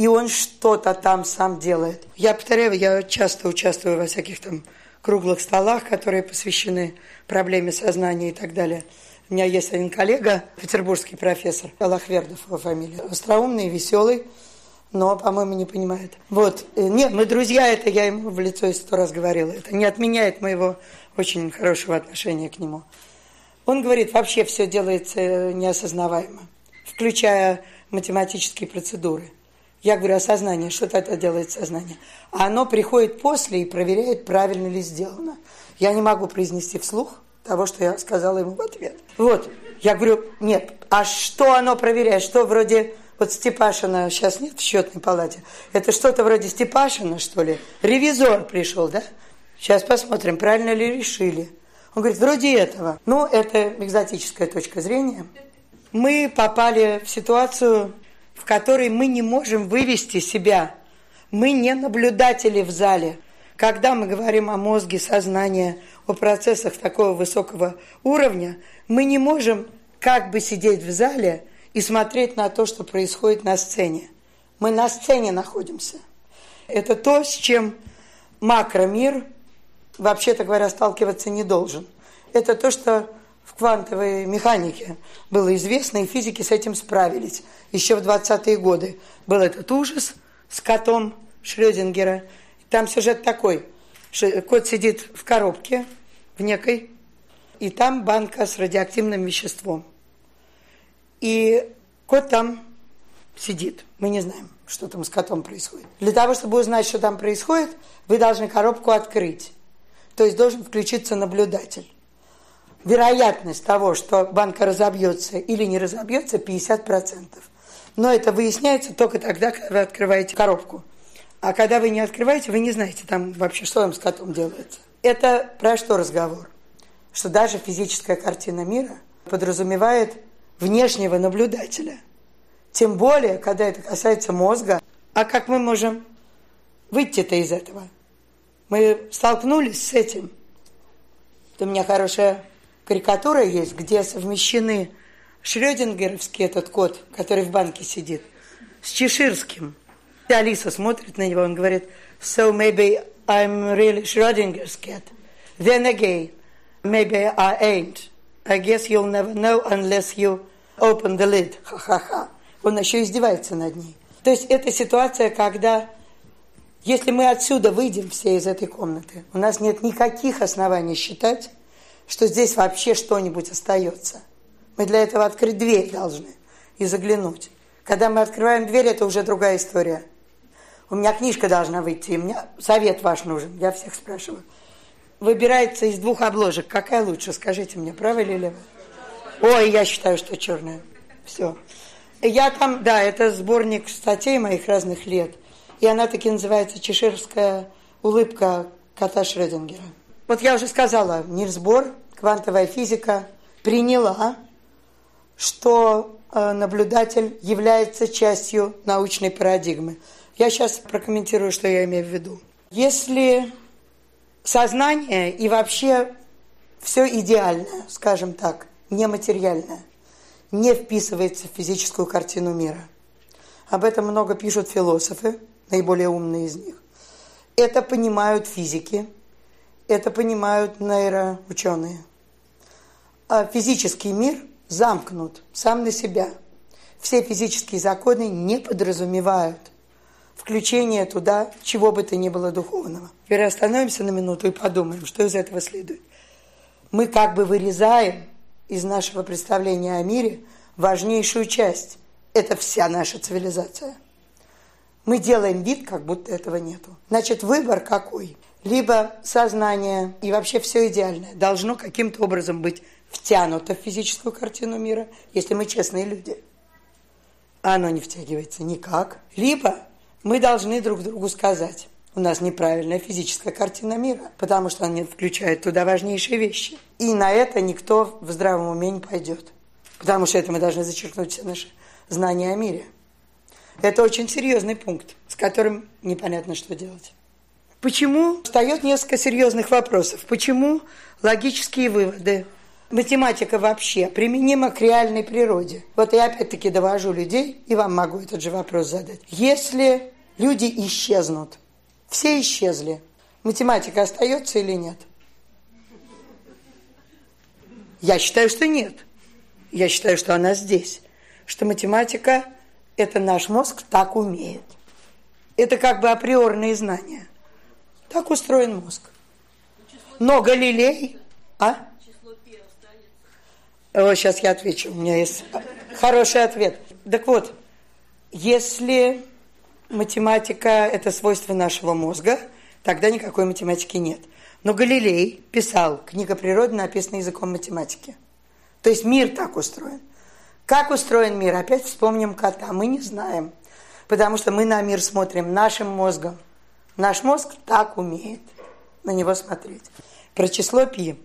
и он что-то там сам делает. Я повторяю, я часто участвую во всяких там круглых столах, которые посвящены проблеме сознания и так далее. У меня есть один коллега, петербургский профессор, Аллахвердов его фамилия. Остроумный, веселый, но, по-моему, не понимает. Вот. Э, нет, мы друзья, это я ему в лицо сто раз говорила. Это не отменяет моего очень хорошего отношения к нему. Он говорит, вообще все делается неосознаваемо, включая математические процедуры – я говорю, осознание, что это делает сознание. А оно приходит после и проверяет, правильно ли сделано. Я не могу произнести вслух того, что я сказала ему в ответ. Вот, я говорю, нет, а что оно проверяет? Что вроде, вот Степашина сейчас нет в счетной палате, это что-то вроде Степашина, что ли? Ревизор пришел, да? Сейчас посмотрим, правильно ли решили. Он говорит, вроде этого. Ну, это экзотическая точка зрения. Мы попали в ситуацию, в которой мы не можем вывести себя. Мы не наблюдатели в зале. Когда мы говорим о мозге, сознании, о процессах такого высокого уровня, мы не можем как бы сидеть в зале и смотреть на то, что происходит на сцене. Мы на сцене находимся. Это то, с чем макромир, вообще-то говоря, сталкиваться не должен. Это то, что квантовой механике было известно, и физики с этим справились. Еще в 20-е годы был этот ужас с котом Шрёдингера. Там сюжет такой, кот сидит в коробке, в некой, и там банка с радиоактивным веществом. И кот там сидит. Мы не знаем, что там с котом происходит. Для того, чтобы узнать, что там происходит, вы должны коробку открыть. То есть должен включиться наблюдатель вероятность того, что банка разобьется или не разобьется, 50%. Но это выясняется только тогда, когда вы открываете коробку. А когда вы не открываете, вы не знаете там вообще, что там с котом делается. Это про что разговор? Что даже физическая картина мира подразумевает внешнего наблюдателя. Тем более, когда это касается мозга. А как мы можем выйти-то из этого? Мы столкнулись с этим. Это у меня хорошая карикатура есть, где совмещены Шрёдингеровский этот кот, который в банке сидит, с чеширским. И Алиса смотрит на него, он говорит, so maybe I'm really Schrödinger's cat. Then again, maybe I ain't. I guess you'll never know unless you open the lid. Ха-ха-ха. Он еще издевается над ней. То есть это ситуация, когда если мы отсюда выйдем все из этой комнаты, у нас нет никаких оснований считать, что здесь вообще что-нибудь остается. Мы для этого открыть дверь должны и заглянуть. Когда мы открываем дверь, это уже другая история. У меня книжка должна выйти, и мне совет ваш нужен, я всех спрашиваю. Выбирается из двух обложек, какая лучше, скажите мне, правая или левая? Ой, я считаю, что черная. Все. Я там, да, это сборник статей моих разных лет. И она таки называется «Чеширская улыбка кота Шрёдингера». Вот я уже сказала, Нильсбор, квантовая физика, приняла, что э, наблюдатель является частью научной парадигмы. Я сейчас прокомментирую, что я имею в виду. Если сознание и вообще все идеальное, скажем так, нематериальное, не вписывается в физическую картину мира. Об этом много пишут философы, наиболее умные из них. Это понимают физики, это понимают нейроученые. А физический мир замкнут сам на себя. Все физические законы не подразумевают включение туда чего бы то ни было духовного. Теперь остановимся на минуту и подумаем, что из этого следует. Мы как бы вырезаем из нашего представления о мире важнейшую часть. Это вся наша цивилизация. Мы делаем вид, как будто этого нету. Значит, выбор какой? Либо сознание и вообще все идеальное должно каким-то образом быть втянуто в физическую картину мира, если мы честные люди. Оно не втягивается никак. Либо мы должны друг другу сказать, у нас неправильная физическая картина мира, потому что она не включает туда важнейшие вещи. И на это никто в здравом уме не пойдет. Потому что это мы должны зачеркнуть все наши знания о мире. Это очень серьезный пункт, с которым непонятно, что делать. Почему? Встает несколько серьезных вопросов. Почему логические выводы, математика вообще применима к реальной природе? Вот я опять-таки довожу людей, и вам могу этот же вопрос задать. Если люди исчезнут, все исчезли, математика остается или нет? Я считаю, что нет. Я считаю, что она здесь. Что математика это наш мозг так умеет. Это как бы априорные знания. Так устроен мозг. Но Галилей... А? О, сейчас я отвечу. У меня есть хороший ответ. Так вот, если математика – это свойство нашего мозга, тогда никакой математики нет. Но Галилей писал, книга природы написана языком математики. То есть мир так устроен. Как устроен мир? Опять вспомним кота. Мы не знаем, потому что мы на мир смотрим нашим мозгом. Наш мозг так умеет на него смотреть. Про число пи.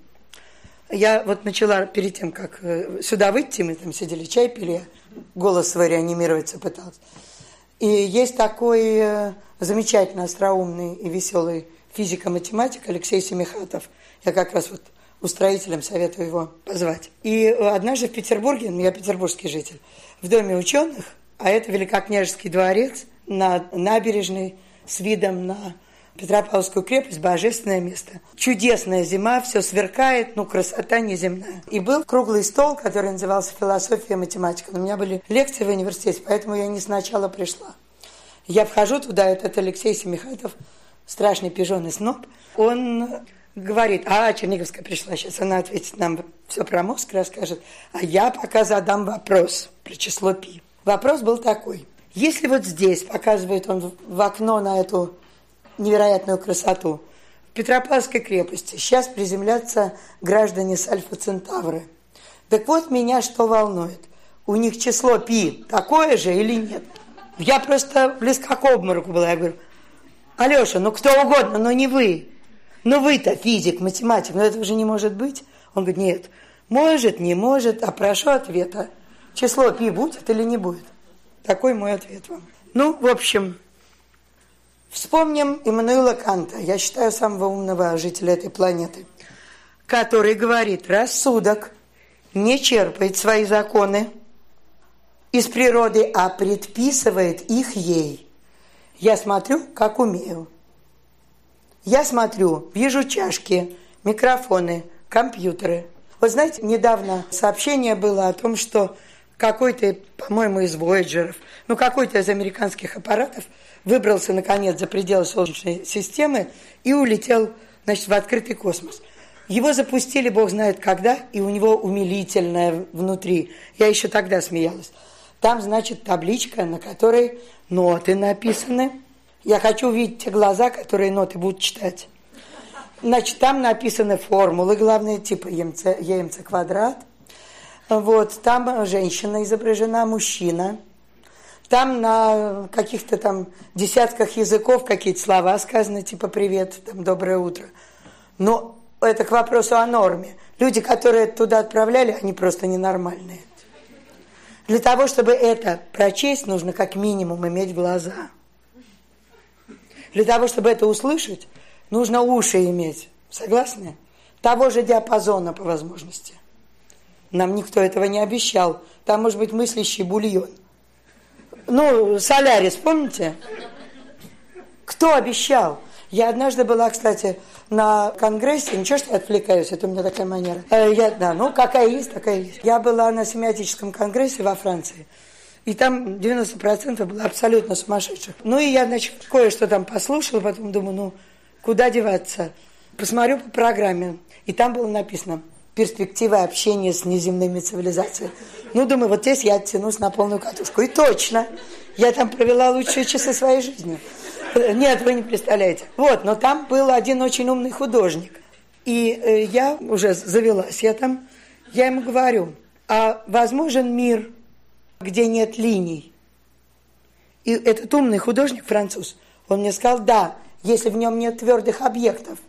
Я вот начала перед тем, как э, сюда выйти, мы там сидели, чай пили, голос свой реанимироваться пытался. И есть такой э, замечательно остроумный и веселый физико-математик Алексей Семихатов. Я как раз вот устроителям советую его позвать. И однажды в Петербурге, ну я петербургский житель, в доме ученых, а это Великокняжеский дворец на набережной с видом на Петропавловскую крепость, божественное место. Чудесная зима, все сверкает, ну, красота неземная. И был круглый стол, который назывался «Философия и математика». У меня были лекции в университете, поэтому я не сначала пришла. Я вхожу туда, этот Алексей Семихатов, страшный пижон и сноб. Он говорит, а, Черниговская пришла, сейчас она ответит нам все про мозг, расскажет, а я пока задам вопрос про число пи. Вопрос был такой. Если вот здесь, показывает он в окно на эту невероятную красоту, в Петропавловской крепости сейчас приземлятся граждане с Альфа-Центавры. Так вот меня что волнует. У них число пи такое же или нет? Я просто близко к обмороку была. Я говорю, Алеша, ну кто угодно, но не вы. Ну вы-то физик, математик, но этого же не может быть. Он говорит, нет, может, не может, а прошу ответа. Число пи будет или не будет? Такой мой ответ вам. Ну, в общем, вспомним Иммануила Канта, я считаю самого умного жителя этой планеты, который говорит, рассудок не черпает свои законы из природы, а предписывает их ей. Я смотрю, как умею. Я смотрю, вижу чашки, микрофоны, компьютеры. Вот знаете, недавно сообщение было о том, что какой-то, по-моему, из Voyager, ну какой-то из американских аппаратов выбрался, наконец, за пределы Солнечной системы и улетел, значит, в открытый космос. Его запустили, бог знает когда, и у него умилительное внутри. Я еще тогда смеялась. Там, значит, табличка, на которой ноты написаны. Я хочу увидеть те глаза, которые ноты будут читать. Значит, там написаны формулы, главные, типа ЕМЦ, ЕМЦ квадрат. Вот, там женщина изображена, мужчина. Там на каких-то там десятках языков какие-то слова сказаны, типа «привет», там «доброе утро». Но это к вопросу о норме. Люди, которые туда отправляли, они просто ненормальные. Для того, чтобы это прочесть, нужно как минимум иметь глаза. Для того, чтобы это услышать, нужно уши иметь. Согласны? Того же диапазона по возможности. Нам никто этого не обещал. Там может быть мыслящий бульон. Ну, Солярис, помните? Кто обещал? Я однажды была, кстати, на конгрессе, ничего, что я отвлекаюсь, это у меня такая манера. Э, я, да, ну, какая есть, такая есть. Я была на семиотическом конгрессе во Франции, и там 90% было абсолютно сумасшедших. Ну, и я, значит, кое-что там послушала, потом думаю, ну, куда деваться? Посмотрю по программе, и там было написано перспективы общения с неземными цивилизациями. Ну, думаю, вот здесь я оттянусь на полную катушку. И точно, я там провела лучшие часы своей жизни. Нет, вы не представляете. Вот, но там был один очень умный художник. И э, я уже завелась, я там, я ему говорю, а возможен мир, где нет линий? И этот умный художник, француз, он мне сказал, да, если в нем нет твердых объектов.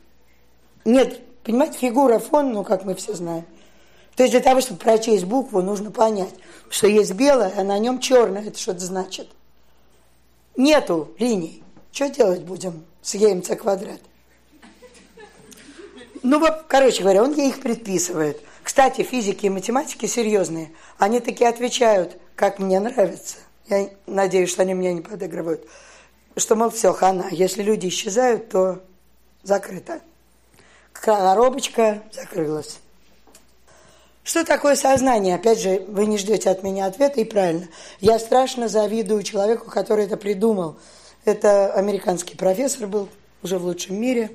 Нет, понимаете, фигура, фон, ну, как мы все знаем. То есть для того, чтобы прочесть букву, нужно понять, что есть белое, а на нем черное, это что-то значит. Нету линий. Что делать будем с ЕМЦ квадрат? Ну, вот, короче говоря, он ей их предписывает. Кстати, физики и математики серьезные. Они такие отвечают, как мне нравится. Я надеюсь, что они меня не подыгрывают. Что, мол, все, хана. Если люди исчезают, то закрыто. Коробочка закрылась. Что такое сознание? Опять же, вы не ждете от меня ответа, и правильно. Я страшно завидую человеку, который это придумал. Это американский профессор был уже в лучшем мире.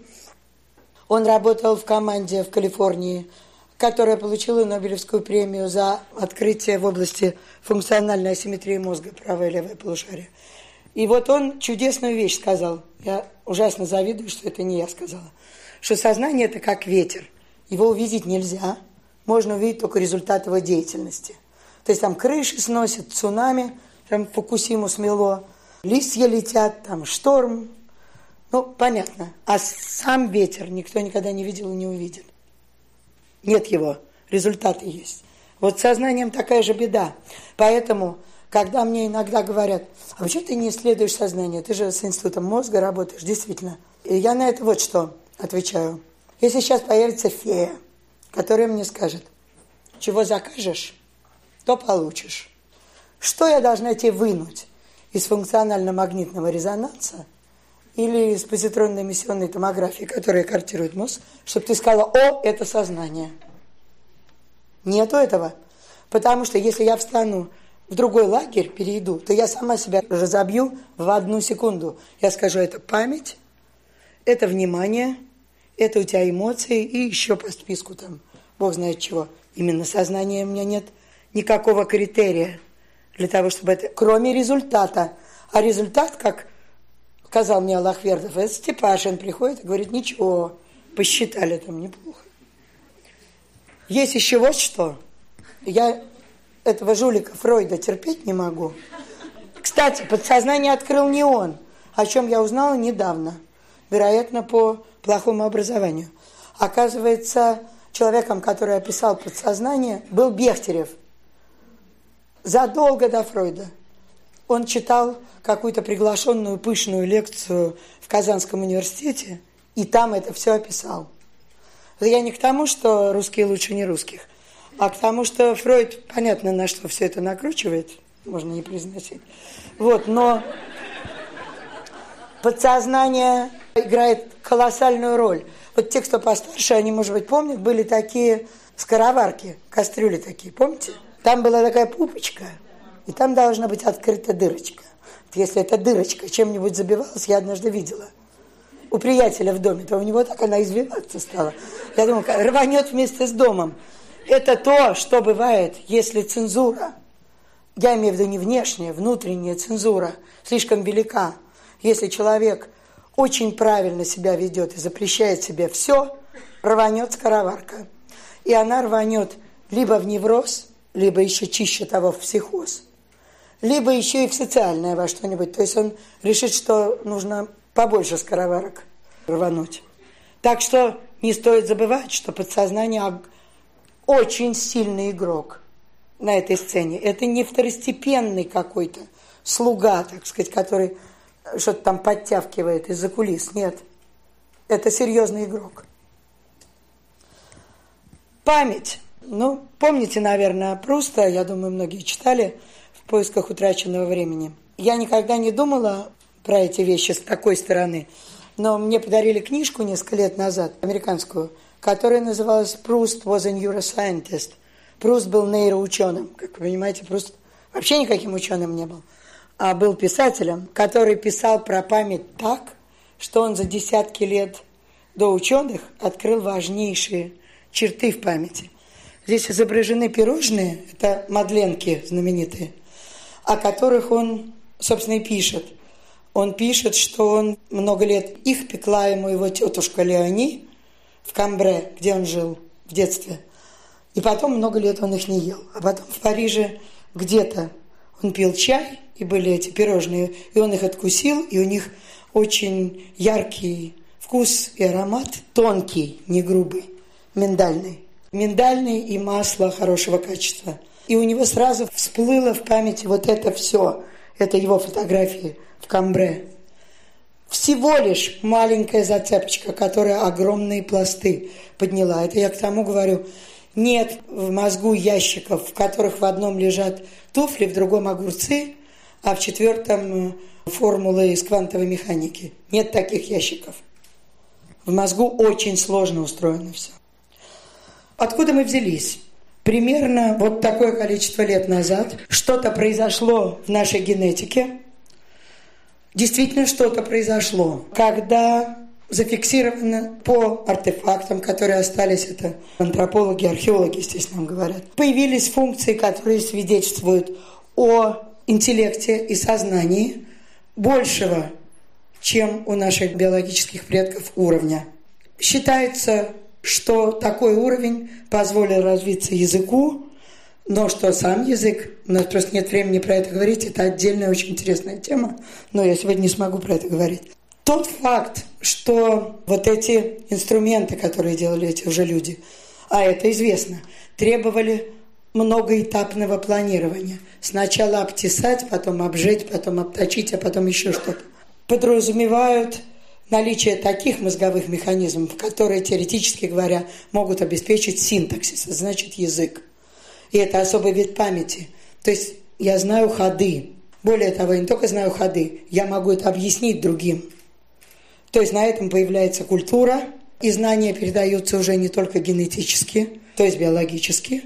Он работал в команде в Калифорнии, которая получила Нобелевскую премию за открытие в области функциональной асимметрии мозга, правое и левое полушарие. И вот он чудесную вещь сказал. Я ужасно завидую, что это не я сказала. Что сознание – это как ветер. Его увидеть нельзя. Можно увидеть только результат его деятельности. То есть там крыши сносят, цунами, там Фукусиму смело – листья летят, там шторм. Ну, понятно. А сам ветер никто никогда не видел и не увидит. Нет его, результаты есть. Вот с сознанием такая же беда. Поэтому, когда мне иногда говорят, а почему ты не исследуешь сознание? Ты же с институтом мозга работаешь, действительно. И я на это вот что отвечаю. Если сейчас появится фея, которая мне скажет, чего закажешь, то получишь. Что я должна тебе вынуть? из функционально-магнитного резонанса или из позитронной эмиссионной томографии, которая картирует мозг, чтобы ты сказала, о, это сознание. Нету этого. Потому что если я встану в другой лагерь, перейду, то я сама себя разобью в одну секунду. Я скажу, это память, это внимание, это у тебя эмоции и еще по списку там, бог знает чего. Именно сознания у меня нет никакого критерия для того, чтобы это, кроме результата. А результат, как сказал мне Аллах Вердов, это Степашин приходит и говорит, ничего, посчитали там неплохо. Есть еще вот что. Я этого жулика Фройда терпеть не могу. Кстати, подсознание открыл не он, о чем я узнала недавно, вероятно, по плохому образованию. Оказывается, человеком, который описал подсознание, был Бехтерев – задолго до Фройда. Он читал какую-то приглашенную пышную лекцию в Казанском университете, и там это все описал. Я не к тому, что русские лучше не русских, а к тому, что Фройд, понятно, на что все это накручивает, можно не произносить. Вот, но Подсознание играет колоссальную роль. Вот те, кто постарше, они, может быть, помнят, были такие скороварки, кастрюли такие, помните? Там была такая пупочка, и там должна быть открыта дырочка. Если эта дырочка чем-нибудь забивалась, я однажды видела у приятеля в доме, то у него так она извиваться стала. Я думаю, рванет вместе с домом. Это то, что бывает, если цензура, я имею в виду не внешняя, внутренняя цензура, слишком велика. Если человек очень правильно себя ведет и запрещает себе все, рванет скороварка. И она рванет либо в невроз, либо еще чище того в психоз, либо еще и в социальное во что-нибудь. То есть он решит, что нужно побольше скороварок рвануть. Так что не стоит забывать, что подсознание очень сильный игрок на этой сцене. Это не второстепенный какой-то слуга, так сказать, который что-то там подтягивает из-за кулис. Нет. Это серьезный игрок. Память. Ну, помните, наверное, Пруста, я думаю, многие читали «В поисках утраченного времени». Я никогда не думала про эти вещи с такой стороны, но мне подарили книжку несколько лет назад, американскую, которая называлась «Пруст was a neuroscientist». Пруст был нейроученым. Как вы понимаете, Пруст вообще никаким ученым не был был писателем, который писал про память так, что он за десятки лет до ученых открыл важнейшие черты в памяти. Здесь изображены пирожные, это мадленки знаменитые, о которых он, собственно, и пишет. Он пишет, что он много лет их пекла ему его тетушка Леони в Камбре, где он жил в детстве. И потом много лет он их не ел. А потом в Париже где-то он пил чай, и были эти пирожные, и он их откусил, и у них очень яркий вкус и аромат, тонкий, не грубый, миндальный. Миндальный и масло хорошего качества. И у него сразу всплыло в памяти вот это все. Это его фотографии в Камбре. Всего лишь маленькая зацепочка, которая огромные пласты подняла. Это я к тому говорю, нет в мозгу ящиков, в которых в одном лежат туфли, в другом огурцы, а в четвертом формулы из квантовой механики. Нет таких ящиков. В мозгу очень сложно устроено все. Откуда мы взялись? Примерно вот такое количество лет назад что-то произошло в нашей генетике. Действительно что-то произошло, когда зафиксировано по артефактам, которые остались, это антропологи, археологи, естественно, говорят. Появились функции, которые свидетельствуют о интеллекте и сознании большего, чем у наших биологических предков уровня. Считается, что такой уровень позволил развиться языку, но что сам язык, у нас просто нет времени про это говорить, это отдельная очень интересная тема, но я сегодня не смогу про это говорить. Тот факт, что вот эти инструменты, которые делали эти уже люди, а это известно, требовали многоэтапного планирования. Сначала обтесать, потом обжечь, потом обточить, а потом еще что-то. Подразумевают наличие таких мозговых механизмов, которые, теоретически говоря, могут обеспечить синтаксис, значит язык. И это особый вид памяти. То есть я знаю ходы. Более того, я не только знаю ходы, я могу это объяснить другим. То есть на этом появляется культура, и знания передаются уже не только генетически, то есть биологически,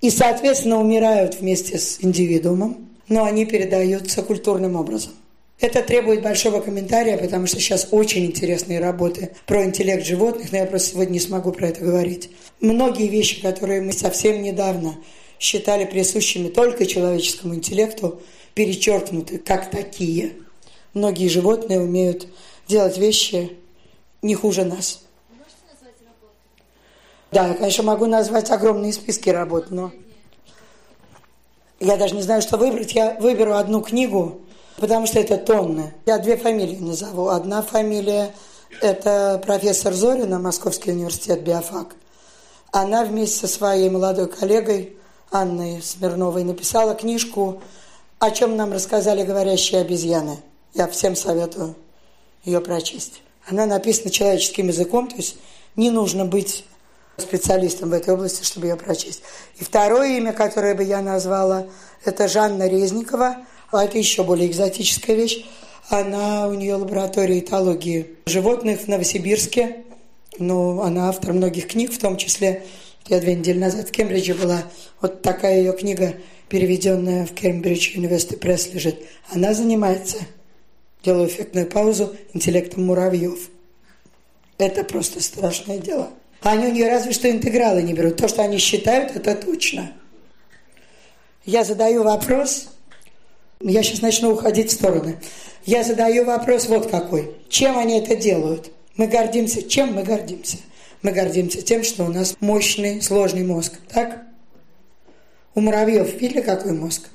и, соответственно, умирают вместе с индивидуумом, но они передаются культурным образом. Это требует большого комментария, потому что сейчас очень интересные работы про интеллект животных, но я просто сегодня не смогу про это говорить. Многие вещи, которые мы совсем недавно считали присущими только человеческому интеллекту, перечеркнуты как такие. Многие животные умеют делать вещи не хуже нас. Да, я, конечно, могу назвать огромные списки работ, но я даже не знаю, что выбрать. Я выберу одну книгу, потому что это тонны. Я две фамилии назову. Одна фамилия – это профессор Зорина, Московский университет, биофак. Она вместе со своей молодой коллегой Анной Смирновой написала книжку «О чем нам рассказали говорящие обезьяны». Я всем советую ее прочесть. Она написана человеческим языком, то есть не нужно быть специалистом в этой области, чтобы ее прочесть. И второе имя, которое бы я назвала, это Жанна Резникова, а это еще более экзотическая вещь. Она, у нее лаборатория этологии животных в Новосибирске. Ну, она автор многих книг, в том числе, я две недели назад в Кембридже была, вот такая ее книга, переведенная в Кембридж University Пресс лежит. Она занимается, делаю эффектную паузу, интеллектом муравьев. Это просто страшное дело. Они у нее разве что интегралы не берут. То, что они считают, это точно. Я задаю вопрос, я сейчас начну уходить в стороны. Я задаю вопрос вот какой. Чем они это делают? Мы гордимся. Чем мы гордимся? Мы гордимся тем, что у нас мощный, сложный мозг. Так? У муравьев видели какой мозг?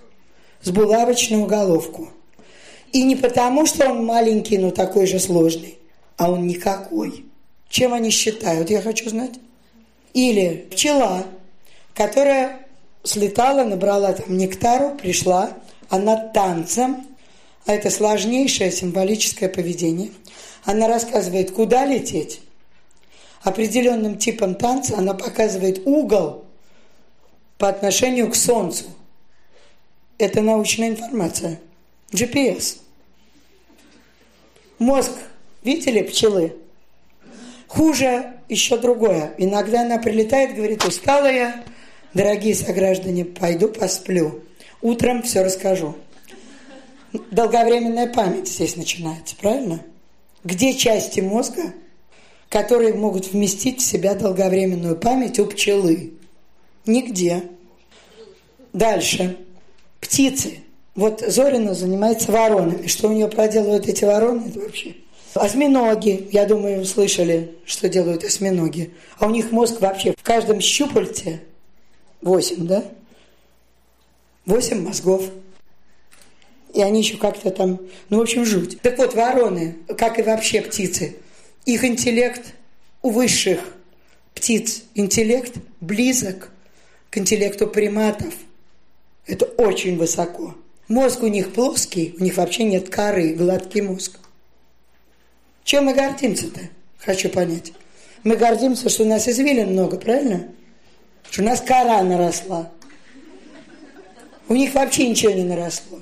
С булавочную головку. И не потому, что он маленький, но такой же сложный, а он никакой. Чем они считают, я хочу знать. Или пчела, которая слетала, набрала там нектару, пришла, она танцем, а это сложнейшее символическое поведение. Она рассказывает, куда лететь. Определенным типом танца она показывает угол по отношению к Солнцу. Это научная информация. GPS. Мозг, видели пчелы? Хуже еще другое. Иногда она прилетает, говорит, устала я, дорогие сограждане, пойду посплю. Утром все расскажу. Долговременная память здесь начинается, правильно? Где части мозга, которые могут вместить в себя долговременную память у пчелы? Нигде. Дальше. Птицы. Вот Зорина занимается воронами. Что у нее проделывают эти вороны, это вообще Осьминоги, я думаю, слышали, что делают осьминоги. А у них мозг вообще в каждом щупальце 8, да? 8 мозгов. И они еще как-то там, ну, в общем, жуть. Так вот, вороны, как и вообще птицы, их интеллект у высших птиц, интеллект близок к интеллекту приматов. Это очень высоко. Мозг у них плоский, у них вообще нет коры, гладкий мозг. Чем мы гордимся-то? Хочу понять. Мы гордимся, что у нас извилин много, правильно? Что у нас кора наросла. У них вообще ничего не наросло.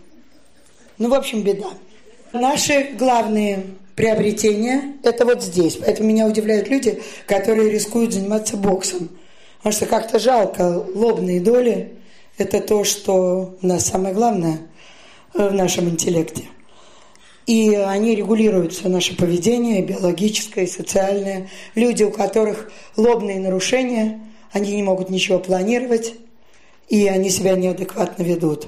Ну, в общем, беда. Наши главные приобретения – это вот здесь. Поэтому меня удивляют люди, которые рискуют заниматься боксом. Потому что как-то жалко лобные доли – это то, что у нас самое главное в нашем интеллекте – и они регулируют все наше поведение, биологическое, и социальное. Люди, у которых лобные нарушения, они не могут ничего планировать, и они себя неадекватно ведут.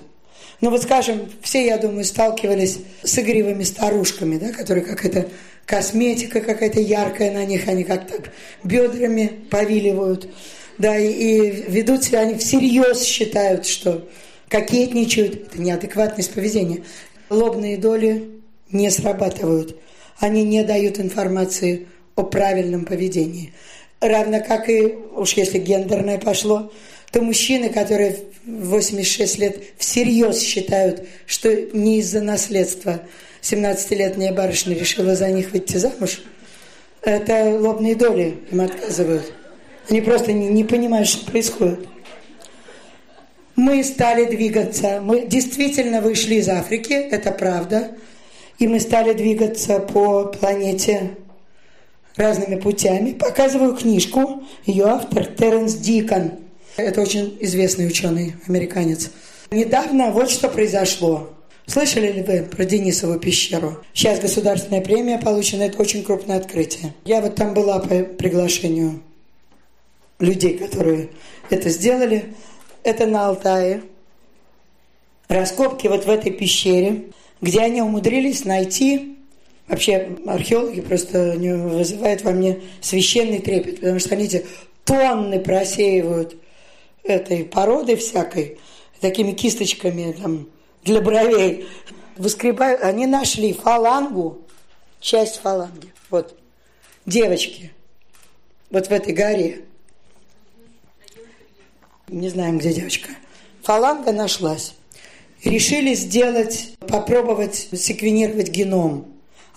Ну вот, скажем, все, я думаю, сталкивались с игривыми старушками, да, которые какая-то косметика какая-то яркая на них, они как то бедрами повиливают, да, и, и ведут себя, они всерьез считают, что кокетничают, это неадекватность поведения. Лобные доли не срабатывают. Они не дают информации о правильном поведении. Равно как и, уж если гендерное пошло, то мужчины, которые в 86 лет всерьез считают, что не из-за наследства 17-летняя барышня решила за них выйти замуж, это лобные доли им отказывают. Они просто не, не понимают, что происходит. Мы стали двигаться. Мы действительно вышли из Африки, это правда. И мы стали двигаться по планете разными путями. Показываю книжку, ее автор Теренс Дикон. Это очень известный ученый, американец. Недавно вот что произошло. Слышали ли вы про Денисову пещеру? Сейчас государственная премия получена, это очень крупное открытие. Я вот там была по приглашению людей, которые это сделали. Это на Алтае. Раскопки вот в этой пещере где они умудрились найти Вообще археологи просто вызывают во мне священный трепет, потому что эти тонны просеивают этой породы всякой, такими кисточками там, для бровей. Выскребают, они нашли фалангу, часть фаланги, вот, девочки, вот в этой горе. Не знаем, где девочка. Фаланга нашлась решили сделать, попробовать секвенировать геном.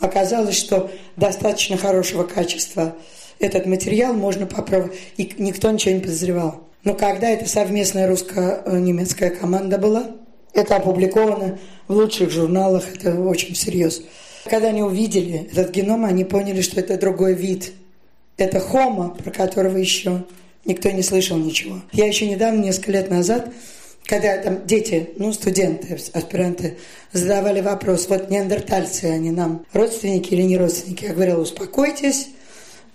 Оказалось, что достаточно хорошего качества этот материал можно попробовать, и никто ничего не подозревал. Но когда это совместная русско-немецкая команда была, это опубликовано в лучших журналах, это очень всерьез. Когда они увидели этот геном, они поняли, что это другой вид. Это хомо, про которого еще никто не слышал ничего. Я еще недавно, несколько лет назад, когда там дети, ну, студенты, аспиранты, задавали вопрос, вот неандертальцы, они нам родственники или не родственники? Я говорила, успокойтесь,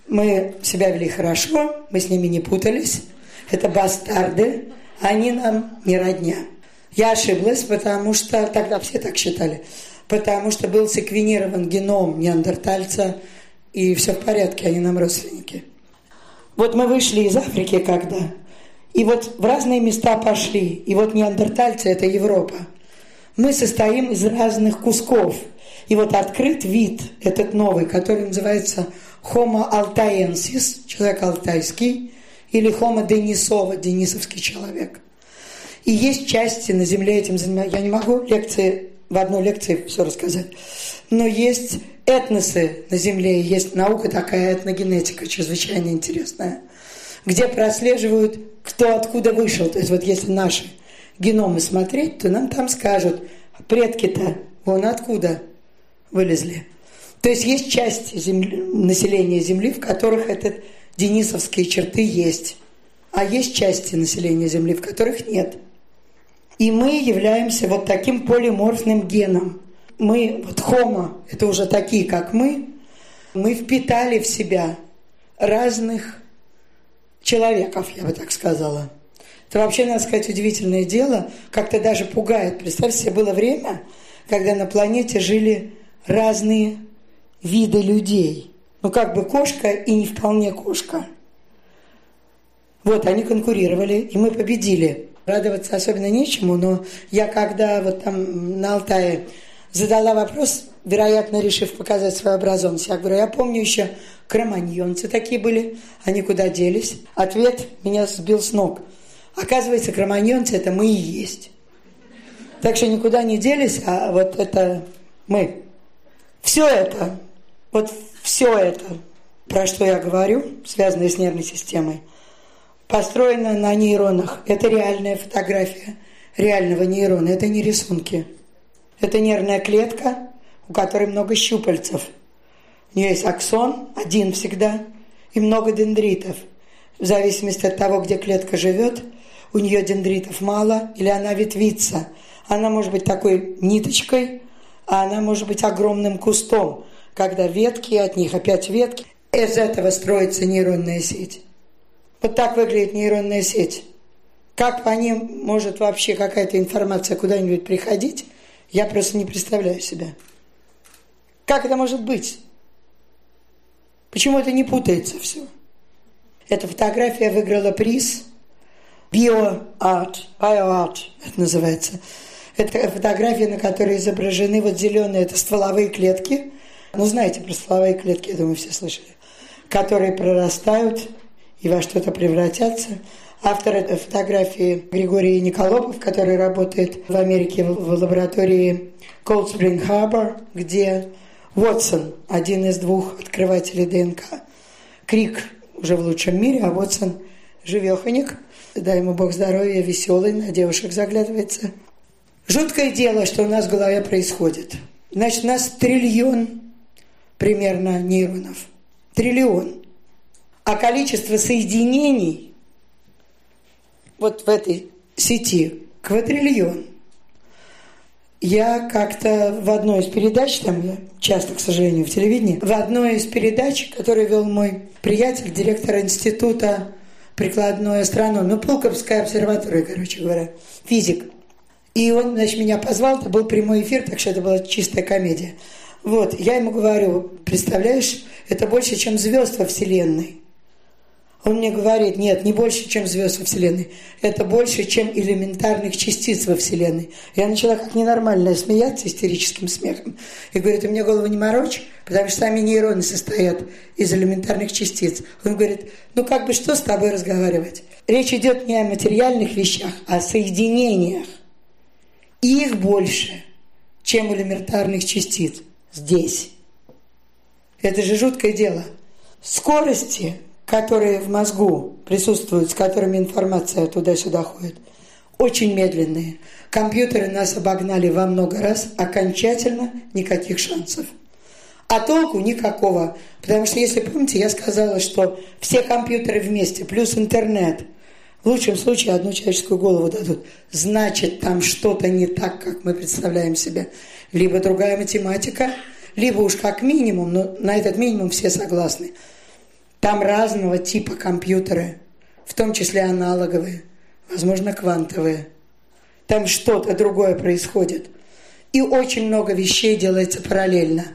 мы себя вели хорошо, мы с ними не путались, это бастарды, они нам не родня. Я ошиблась, потому что тогда все так считали, потому что был секвенирован геном неандертальца, и все в порядке, они нам родственники. Вот мы вышли из Африки когда, и вот в разные места пошли, и вот неандертальцы – это Европа. Мы состоим из разных кусков, и вот открыт вид этот новый, который называется Homo altaensis, человек алтайский, или Homo Денисова, денисовский человек. И есть части на Земле этим занимаются. Я не могу лекции в одной лекции все рассказать. Но есть этносы на Земле, есть наука такая, этногенетика, чрезвычайно интересная, где прослеживают, кто откуда вышел. То есть вот если наши геномы смотреть, то нам там скажут, предки-то вон откуда вылезли. То есть есть части земли, населения Земли, в которых этот денисовские черты есть. А есть части населения Земли, в которых нет. И мы являемся вот таким полиморфным геном. Мы, вот хомо, это уже такие, как мы, мы впитали в себя разных человеков, я бы так сказала. Это вообще, надо сказать, удивительное дело, как-то даже пугает. Представьте себе, было время, когда на планете жили разные виды людей. Ну, как бы кошка и не вполне кошка. Вот, они конкурировали, и мы победили. Радоваться особенно нечему, но я когда вот там на Алтае задала вопрос, вероятно, решив показать свою образованность, я говорю, я помню еще кроманьонцы такие были, они куда делись? Ответ меня сбил с ног. Оказывается, кроманьонцы – это мы и есть. Так что никуда не делись, а вот это мы. Все это вот все это, про что я говорю, связанное с нервной системой, построено на нейронах. Это реальная фотография реального нейрона, это не рисунки. Это нервная клетка, у которой много щупальцев. У нее есть аксон, один всегда, и много дендритов. В зависимости от того, где клетка живет, у нее дендритов мало или она ветвится. Она может быть такой ниточкой, а она может быть огромным кустом – когда ветки, от них опять ветки. Из этого строится нейронная сеть. Вот так выглядит нейронная сеть. Как по ним может вообще какая-то информация куда-нибудь приходить, я просто не представляю себя. Как это может быть? Почему это не путается все? Эта фотография выиграла приз Биоарт, Биоарт это называется. Это фотография, на которой изображены вот зеленые, это стволовые клетки, ну, знаете про стволовые клетки, я думаю, все слышали, которые прорастают и во что-то превратятся. Автор этой фотографии Григорий Николопов, который работает в Америке в лаборатории Cold Spring Harbor, где Уотсон, один из двух открывателей ДНК. Крик уже в лучшем мире, а Уотсон живеханик. Дай ему Бог здоровья, веселый, на девушек заглядывается. Жуткое дело, что у нас в голове происходит. Значит, у нас триллион примерно нейронов. Триллион. А количество соединений вот в этой сети квадриллион. Я как-то в одной из передач, там я часто, к сожалению, в телевидении, в одной из передач, которую вел мой приятель, директор института прикладной астрономии, ну, Пулковская обсерватория, короче говоря, физик. И он, значит, меня позвал, это был прямой эфир, так что это была чистая комедия. Вот, я ему говорю, представляешь, это больше, чем звезд во Вселенной. Он мне говорит, нет, не больше, чем звезд во Вселенной. Это больше, чем элементарных частиц во Вселенной. Я начала как ненормальная смеяться истерическим смехом. И говорит, у меня голову не морочь, потому что сами нейроны состоят из элементарных частиц. Он говорит, ну как бы что с тобой разговаривать? Речь идет не о материальных вещах, а о соединениях. Их больше, чем элементарных частиц здесь. Это же жуткое дело. Скорости, которые в мозгу присутствуют, с которыми информация туда-сюда ходит, очень медленные. Компьютеры нас обогнали во много раз, окончательно никаких шансов. А толку никакого. Потому что, если помните, я сказала, что все компьютеры вместе, плюс интернет, в лучшем случае одну человеческую голову дадут. Значит, там что-то не так, как мы представляем себе. Либо другая математика, либо уж как минимум, но на этот минимум все согласны. Там разного типа компьютеры, в том числе аналоговые, возможно, квантовые. Там что-то другое происходит. И очень много вещей делается параллельно.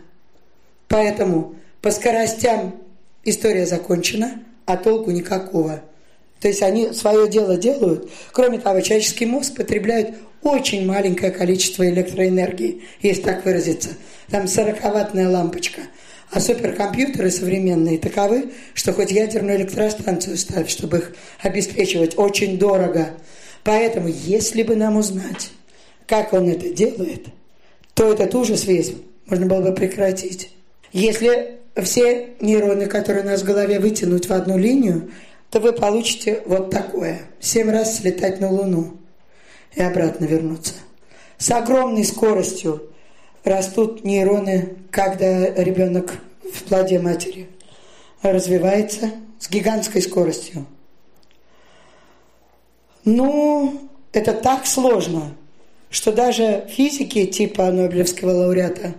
Поэтому по скоростям история закончена, а толку никакого. То есть они свое дело делают. Кроме того, человеческий мозг потребляет очень маленькое количество электроэнергии, если так выразиться. Там 40-ваттная лампочка. А суперкомпьютеры современные таковы, что хоть ядерную электростанцию ставь, чтобы их обеспечивать, очень дорого. Поэтому, если бы нам узнать, как он это делает, то этот ужас весь можно было бы прекратить. Если все нейроны, которые у нас в голове вытянуть в одну линию, то вы получите вот такое. Семь раз слетать на Луну и обратно вернуться. С огромной скоростью растут нейроны, когда ребенок в плоде матери развивается с гигантской скоростью. Ну, это так сложно, что даже физики типа Нобелевского лауреата,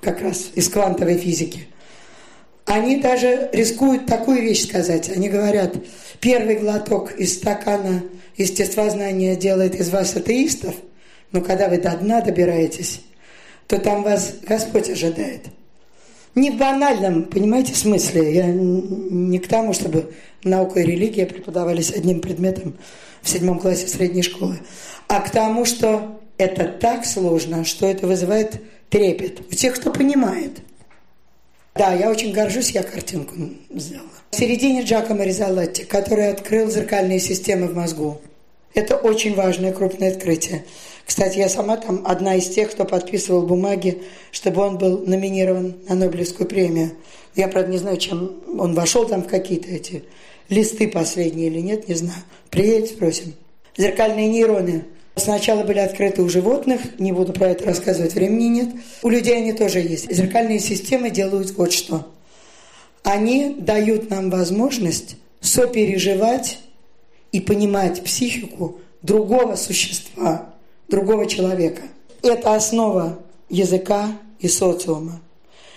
как раз из квантовой физики, они даже рискуют такую вещь сказать. Они говорят, первый глоток из стакана естествознания делает из вас атеистов, но когда вы до дна добираетесь, то там вас Господь ожидает. Не в банальном, понимаете, смысле. Я не к тому, чтобы наука и религия преподавались одним предметом в седьмом классе средней школы, а к тому, что это так сложно, что это вызывает трепет у тех, кто понимает. Да, я очень горжусь, я картинку сделала. В середине Джакомо Ризалетти, который открыл зеркальные системы в мозгу. Это очень важное крупное открытие. Кстати, я сама там одна из тех, кто подписывал бумаги, чтобы он был номинирован на Нобелевскую премию. Я, правда, не знаю, чем он вошел там в какие-то эти листы последние или нет, не знаю. Приедет, спросим. Зеркальные нейроны сначала были открыты у животных, не буду про это рассказывать, времени нет. У людей они тоже есть. Зеркальные системы делают вот что. Они дают нам возможность сопереживать и понимать психику другого существа, другого человека. Это основа языка и социума.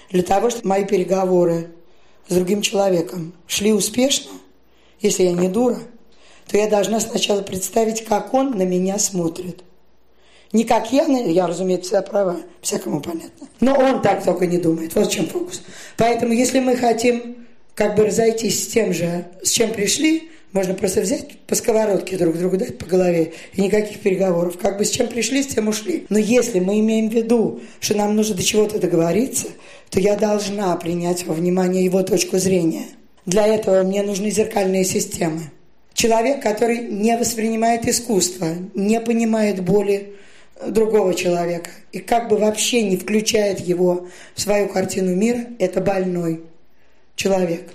Для того, чтобы мои переговоры с другим человеком шли успешно, если я не дура, то я должна сначала представить, как он на меня смотрит. Не как я, я, разумеется, вся права, всякому понятно. Но он так только не думает. Вот в чем фокус. Поэтому, если мы хотим как бы разойтись с тем же, с чем пришли, можно просто взять по сковородке друг другу дать по голове, и никаких переговоров. Как бы с чем пришли, с тем ушли. Но если мы имеем в виду, что нам нужно до чего-то договориться, то я должна принять во внимание его точку зрения. Для этого мне нужны зеркальные системы. Человек, который не воспринимает искусство, не понимает боли другого человека и как бы вообще не включает его в свою картину мира, это больной человек.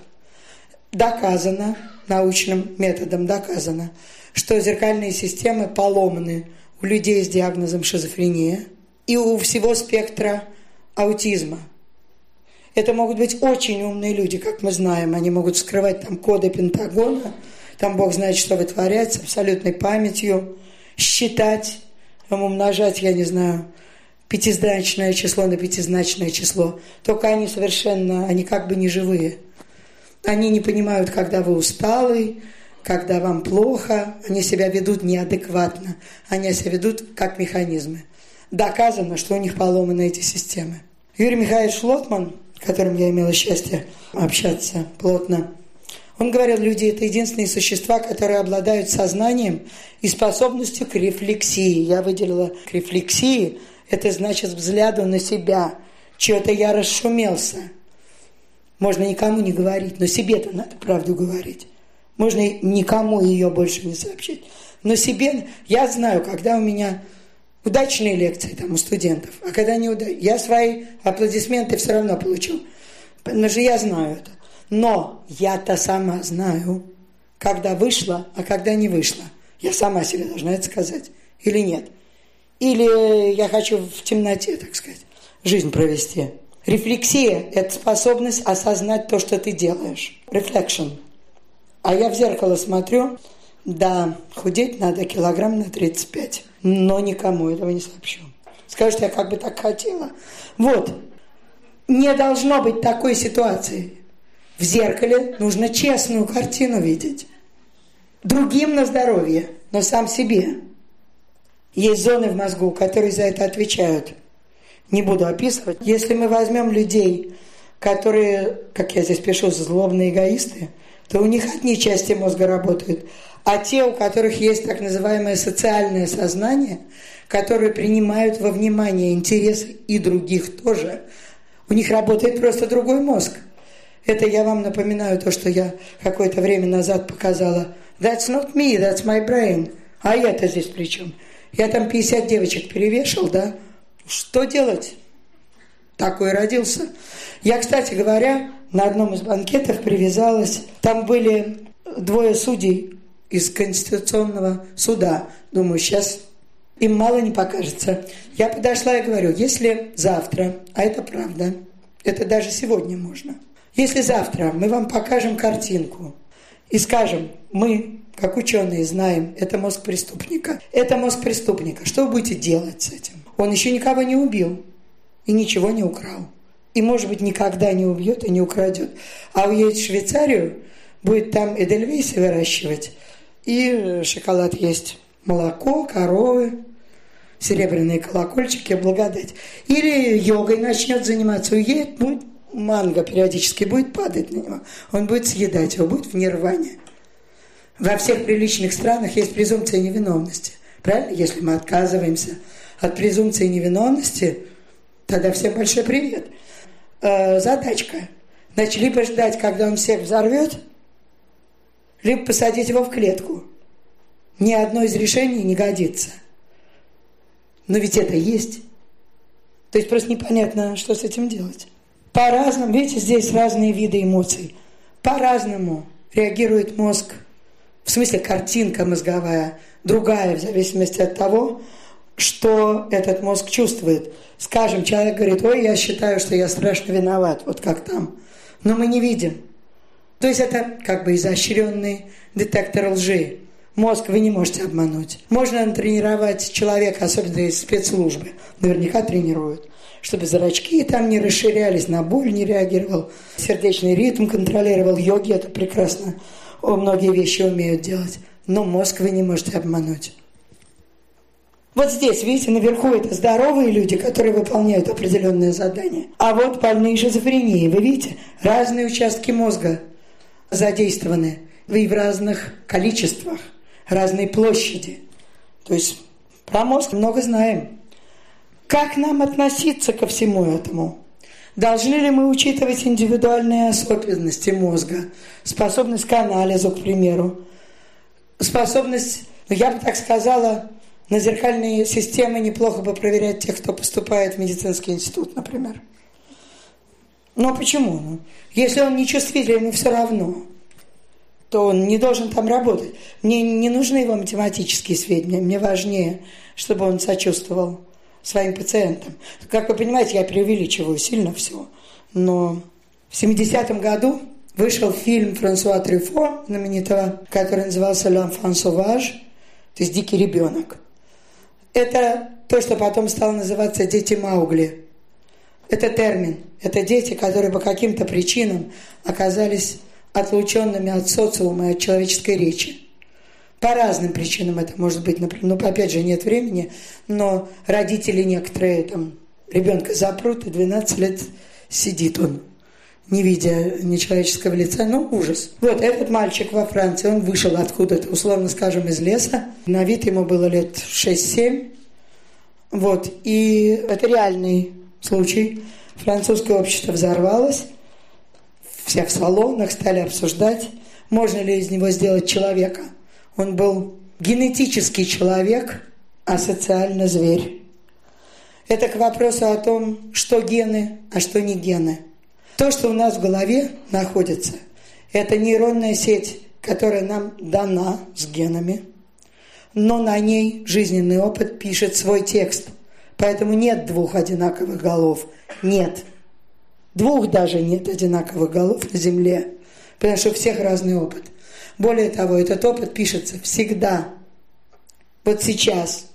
Доказано, научным методом доказано, что зеркальные системы поломаны у людей с диагнозом шизофрения и у всего спектра аутизма. Это могут быть очень умные люди, как мы знаем. Они могут скрывать там коды Пентагона, там Бог знает, что вытворять с абсолютной памятью, считать, умножать, я не знаю, пятизначное число на пятизначное число. Только они совершенно, они как бы не живые – они не понимают, когда вы усталый, когда вам плохо, они себя ведут неадекватно, они себя ведут как механизмы. Доказано, что у них поломаны эти системы. Юрий Михайлович Лотман, с которым я имела счастье общаться плотно, он говорил, люди – это единственные существа, которые обладают сознанием и способностью к рефлексии. Я выделила к рефлексии – это значит взгляду на себя. Чего-то я расшумелся – можно никому не говорить, но себе-то надо правду говорить. Можно никому ее больше не сообщить. Но себе, я знаю, когда у меня удачные лекции там у студентов, а когда не удачные, я свои аплодисменты все равно получу. Потому что я знаю это. Но я-то сама знаю, когда вышла, а когда не вышла. Я сама себе должна это сказать. Или нет. Или я хочу в темноте, так сказать, жизнь провести. Рефлексия – это способность осознать то, что ты делаешь. Reflection. А я в зеркало смотрю, да, худеть надо килограмм на 35, но никому этого не сообщу. Скажут, я как бы так хотела. Вот. Не должно быть такой ситуации. В зеркале нужно честную картину видеть. Другим на здоровье, но сам себе. Есть зоны в мозгу, которые за это отвечают. Не буду описывать. Если мы возьмем людей, которые, как я здесь пишу, злобные эгоисты, то у них одни части мозга работают, а те, у которых есть так называемое социальное сознание, которые принимают во внимание интересы и других тоже, у них работает просто другой мозг. Это я вам напоминаю то, что я какое-то время назад показала. That's not me, that's my brain. А я-то здесь при чем? Я там 50 девочек перевешал, да? Что делать? Такой родился. Я, кстати говоря, на одном из банкетов привязалась. Там были двое судей из Конституционного суда. Думаю, сейчас им мало не покажется. Я подошла и говорю, если завтра, а это правда, это даже сегодня можно, если завтра мы вам покажем картинку и скажем, мы, как ученые, знаем, это мозг преступника, это мозг преступника, что вы будете делать с этим? Он еще никого не убил и ничего не украл. И, может быть, никогда не убьет и не украдет. А уедет в Швейцарию, будет там эдельвейсы выращивать, и шоколад есть, молоко, коровы, серебряные колокольчики, благодать. Или йогой начнет заниматься, уедет, будет манго периодически будет падать на него, он будет съедать его, будет в нирване. Во всех приличных странах есть презумпция невиновности. Правильно? Если мы отказываемся от презумпции невиновности, тогда всем большой привет. Э, задачка. Значит, либо ждать, когда он всех взорвет, либо посадить его в клетку. Ни одно из решений не годится. Но ведь это есть. То есть просто непонятно, что с этим делать. По-разному, видите, здесь разные виды эмоций. По-разному реагирует мозг. В смысле, картинка мозговая другая, в зависимости от того, что этот мозг чувствует. Скажем, человек говорит, ой, я считаю, что я страшно виноват, вот как там. Но мы не видим. То есть это как бы изощренный детектор лжи. Мозг вы не можете обмануть. Можно тренировать человека, особенно из спецслужбы. Наверняка тренируют чтобы зрачки там не расширялись, на боль не реагировал, сердечный ритм контролировал. Йоги это прекрасно, О, многие вещи умеют делать. Но мозг вы не можете обмануть. Вот здесь, видите, наверху это здоровые люди, которые выполняют определенные задания. А вот больные шизофрении, вы видите, разные участки мозга задействованы и в разных количествах, разной площади. То есть про мозг много знаем. Как нам относиться ко всему этому? Должны ли мы учитывать индивидуальные особенности мозга? Способность к анализу, к примеру. Способность, ну, я бы так сказала, на зеркальные системы неплохо бы проверять тех, кто поступает в медицинский институт, например. Но почему? Ну, если он не чувствителен, ему все равно, то он не должен там работать. Мне не нужны его математические сведения, мне важнее, чтобы он сочувствовал своим пациентам. Как вы понимаете, я преувеличиваю сильно все. Но в 70-м году вышел фильм Франсуа Трюфо, знаменитого, который назывался «L'enfant sauvage», то есть «Дикий ребенок». Это то, что потом стало называться «Дети Маугли». Это термин. Это дети, которые по каким-то причинам оказались отлученными от социума и от человеческой речи. По разным причинам это может быть, например, ну, опять же, нет времени, но родители некоторые там ребенка запрут, и 12 лет сидит он, не видя нечеловеческого лица, ну, ужас. Вот этот мальчик во Франции, он вышел откуда-то, условно скажем, из леса, на вид ему было лет 6-7, вот, и это реальный случай. Французское общество взорвалось, все в салонах стали обсуждать, можно ли из него сделать человека – он был генетический человек, а социально зверь. Это к вопросу о том, что гены, а что не гены. То, что у нас в голове находится, это нейронная сеть, которая нам дана с генами, но на ней жизненный опыт пишет свой текст. Поэтому нет двух одинаковых голов. Нет. Двух даже нет одинаковых голов на земле, потому что у всех разный опыт. Более того, этот опыт пишется всегда. Вот сейчас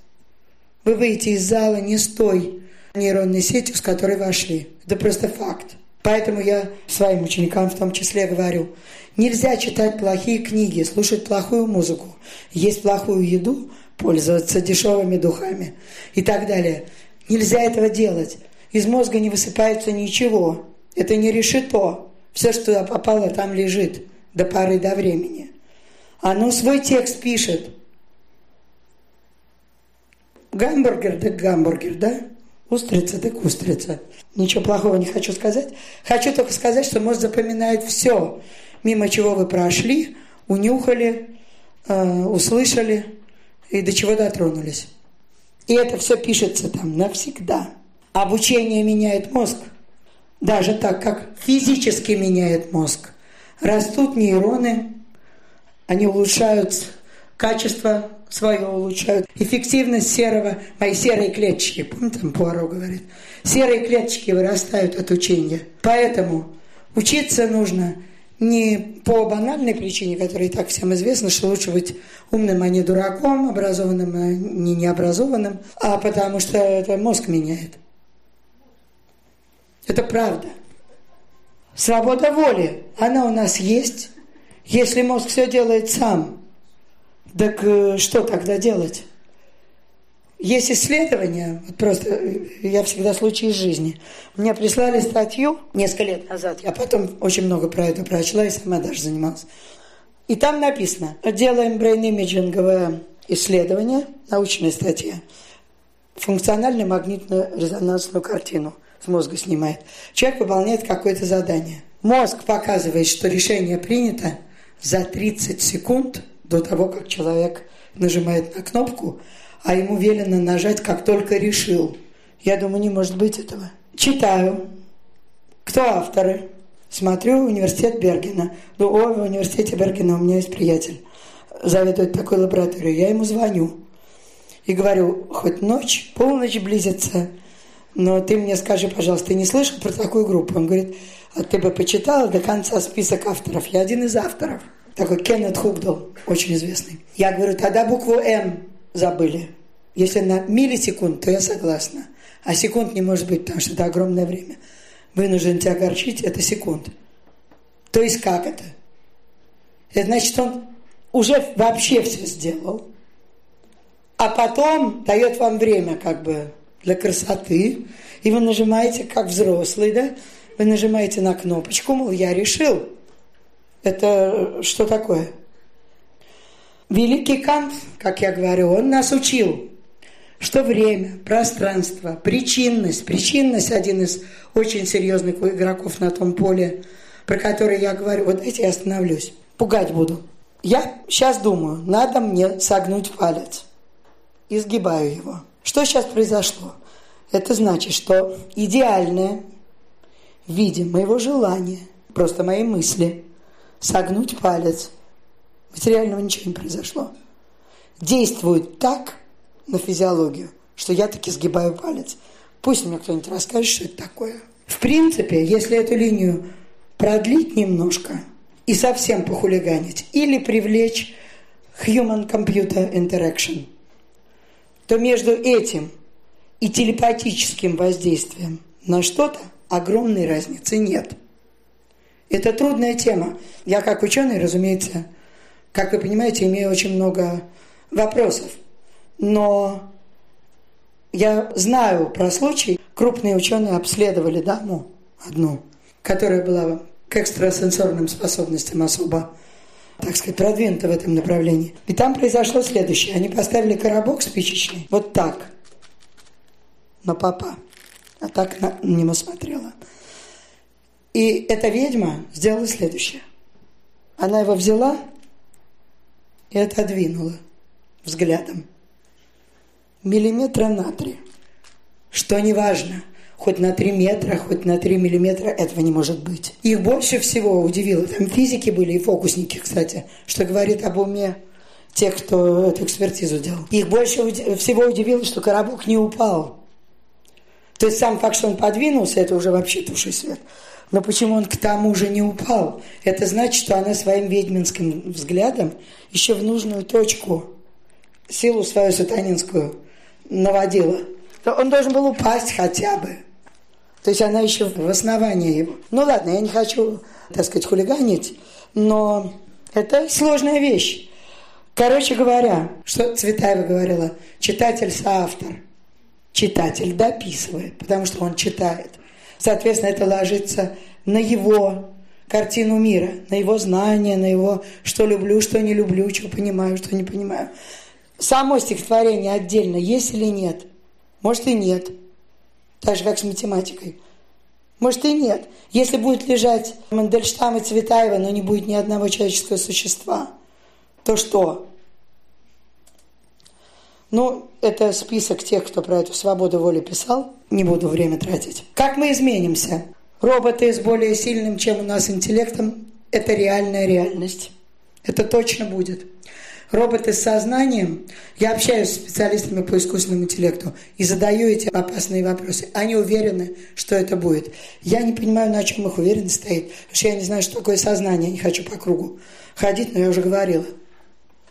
вы выйдете из зала не с той нейронной сетью, с которой вошли. Это просто факт. Поэтому я своим ученикам в том числе говорю, нельзя читать плохие книги, слушать плохую музыку, есть плохую еду, пользоваться дешевыми духами и так далее. Нельзя этого делать. Из мозга не высыпается ничего. Это не решето. Все, что попало, там лежит до поры до времени. Оно свой текст пишет. Гамбургер да гамбургер, да? Устрица так устрица. Ничего плохого не хочу сказать. Хочу только сказать, что мозг запоминает все, мимо чего вы прошли, унюхали, э, услышали и до чего дотронулись. И это все пишется там навсегда. Обучение меняет мозг. Даже так, как физически меняет мозг. Растут нейроны, они улучшают качество свое улучшают. Эффективность серого, мои серые клеточки, помните, там Пуаро говорит, серые клеточки вырастают от учения. Поэтому учиться нужно не по банальной причине, которая и так всем известна, что лучше быть умным, а не дураком, образованным, а не необразованным, а потому что это мозг меняет. Это правда. Свобода воли, она у нас есть, если мозг все делает сам – так э, что тогда делать? Есть исследования, вот просто э, я всегда случай из жизни. Мне прислали статью несколько лет назад, я потом очень много про это прочла и сама даже занималась. И там написано, делаем брейн-имиджинговое исследование, научная статья, функциональную магнитно-резонансную картину с мозга снимает. Человек выполняет какое-то задание. Мозг показывает, что решение принято за 30 секунд – до того, как человек нажимает на кнопку, а ему велено нажать, как только решил. Я думаю, не может быть этого. Читаю. Кто авторы? Смотрю университет Бергена. Ну, о, в университете Бергена у меня есть приятель. Заведует такой лабораторией. Я ему звоню. И говорю, хоть ночь, полночь близится, но ты мне скажи, пожалуйста, ты не слышал про такую группу? Он говорит, а ты бы почитала до конца список авторов? Я один из авторов такой Кеннет Хугдал, очень известный. Я говорю, тогда букву М забыли. Если на миллисекунд, то я согласна. А секунд не может быть, потому что это огромное время. Вынужден тебя огорчить, это секунд. То есть как это? Это значит, он уже вообще все сделал. А потом дает вам время как бы для красоты. И вы нажимаете, как взрослый, да? Вы нажимаете на кнопочку, мол, я решил. Это что такое? Великий Кант, как я говорю, он нас учил, что время, пространство, причинность, причинность один из очень серьезных игроков на том поле, про который я говорю, вот эти я остановлюсь, пугать буду. Я сейчас думаю, надо мне согнуть палец. Изгибаю его. Что сейчас произошло? Это значит, что идеальное в виде моего желания, просто мои мысли – согнуть палец. Материального ничего не произошло. Действует так на физиологию, что я таки сгибаю палец. Пусть мне кто-нибудь расскажет, что это такое. В принципе, если эту линию продлить немножко и совсем похулиганить, или привлечь human-computer interaction, то между этим и телепатическим воздействием на что-то огромной разницы нет – это трудная тема. Я как ученый, разумеется, как вы понимаете, имею очень много вопросов. Но я знаю про случай, крупные ученые обследовали даму одну, которая была к экстрасенсорным способностям особо, так сказать, продвинута в этом направлении. И там произошло следующее. Они поставили коробок спичечный, вот так, на папа, а так на него смотрела. И эта ведьма сделала следующее. Она его взяла и отодвинула взглядом. Миллиметра на три. Что не важно, хоть на три метра, хоть на три миллиметра, этого не может быть. Их больше всего удивило. Там физики были и фокусники, кстати, что говорит об уме тех, кто эту экспертизу делал. Их больше всего удивило, что коробок не упал. То есть сам факт, что он подвинулся, это уже вообще туши свет. Но почему он к тому же не упал? Это значит, что она своим ведьминским взглядом еще в нужную точку силу свою сатанинскую наводила. То он должен был упасть хотя бы. То есть она еще в основании его. Ну ладно, я не хочу, так сказать, хулиганить, но это сложная вещь. Короче говоря, что Цветаева говорила, читатель соавтор. Читатель дописывает, потому что он читает. Соответственно, это ложится на его картину мира, на его знания, на его что люблю, что не люблю, что понимаю, что не понимаю. Само стихотворение отдельно есть или нет? Может и нет. Так же, как с математикой. Может и нет. Если будет лежать Мандельштам и Цветаева, но не будет ни одного человеческого существа, то что? Ну, это список тех, кто про эту свободу воли писал. Не буду время тратить. Как мы изменимся? Роботы с более сильным, чем у нас интеллектом, это реальная реальность. Это точно будет. Роботы с сознанием, я общаюсь с специалистами по искусственному интеллекту и задаю эти опасные вопросы. Они уверены, что это будет. Я не понимаю, на чем их уверенность стоит, потому что я не знаю, что такое сознание, не хочу по кругу ходить, но я уже говорила.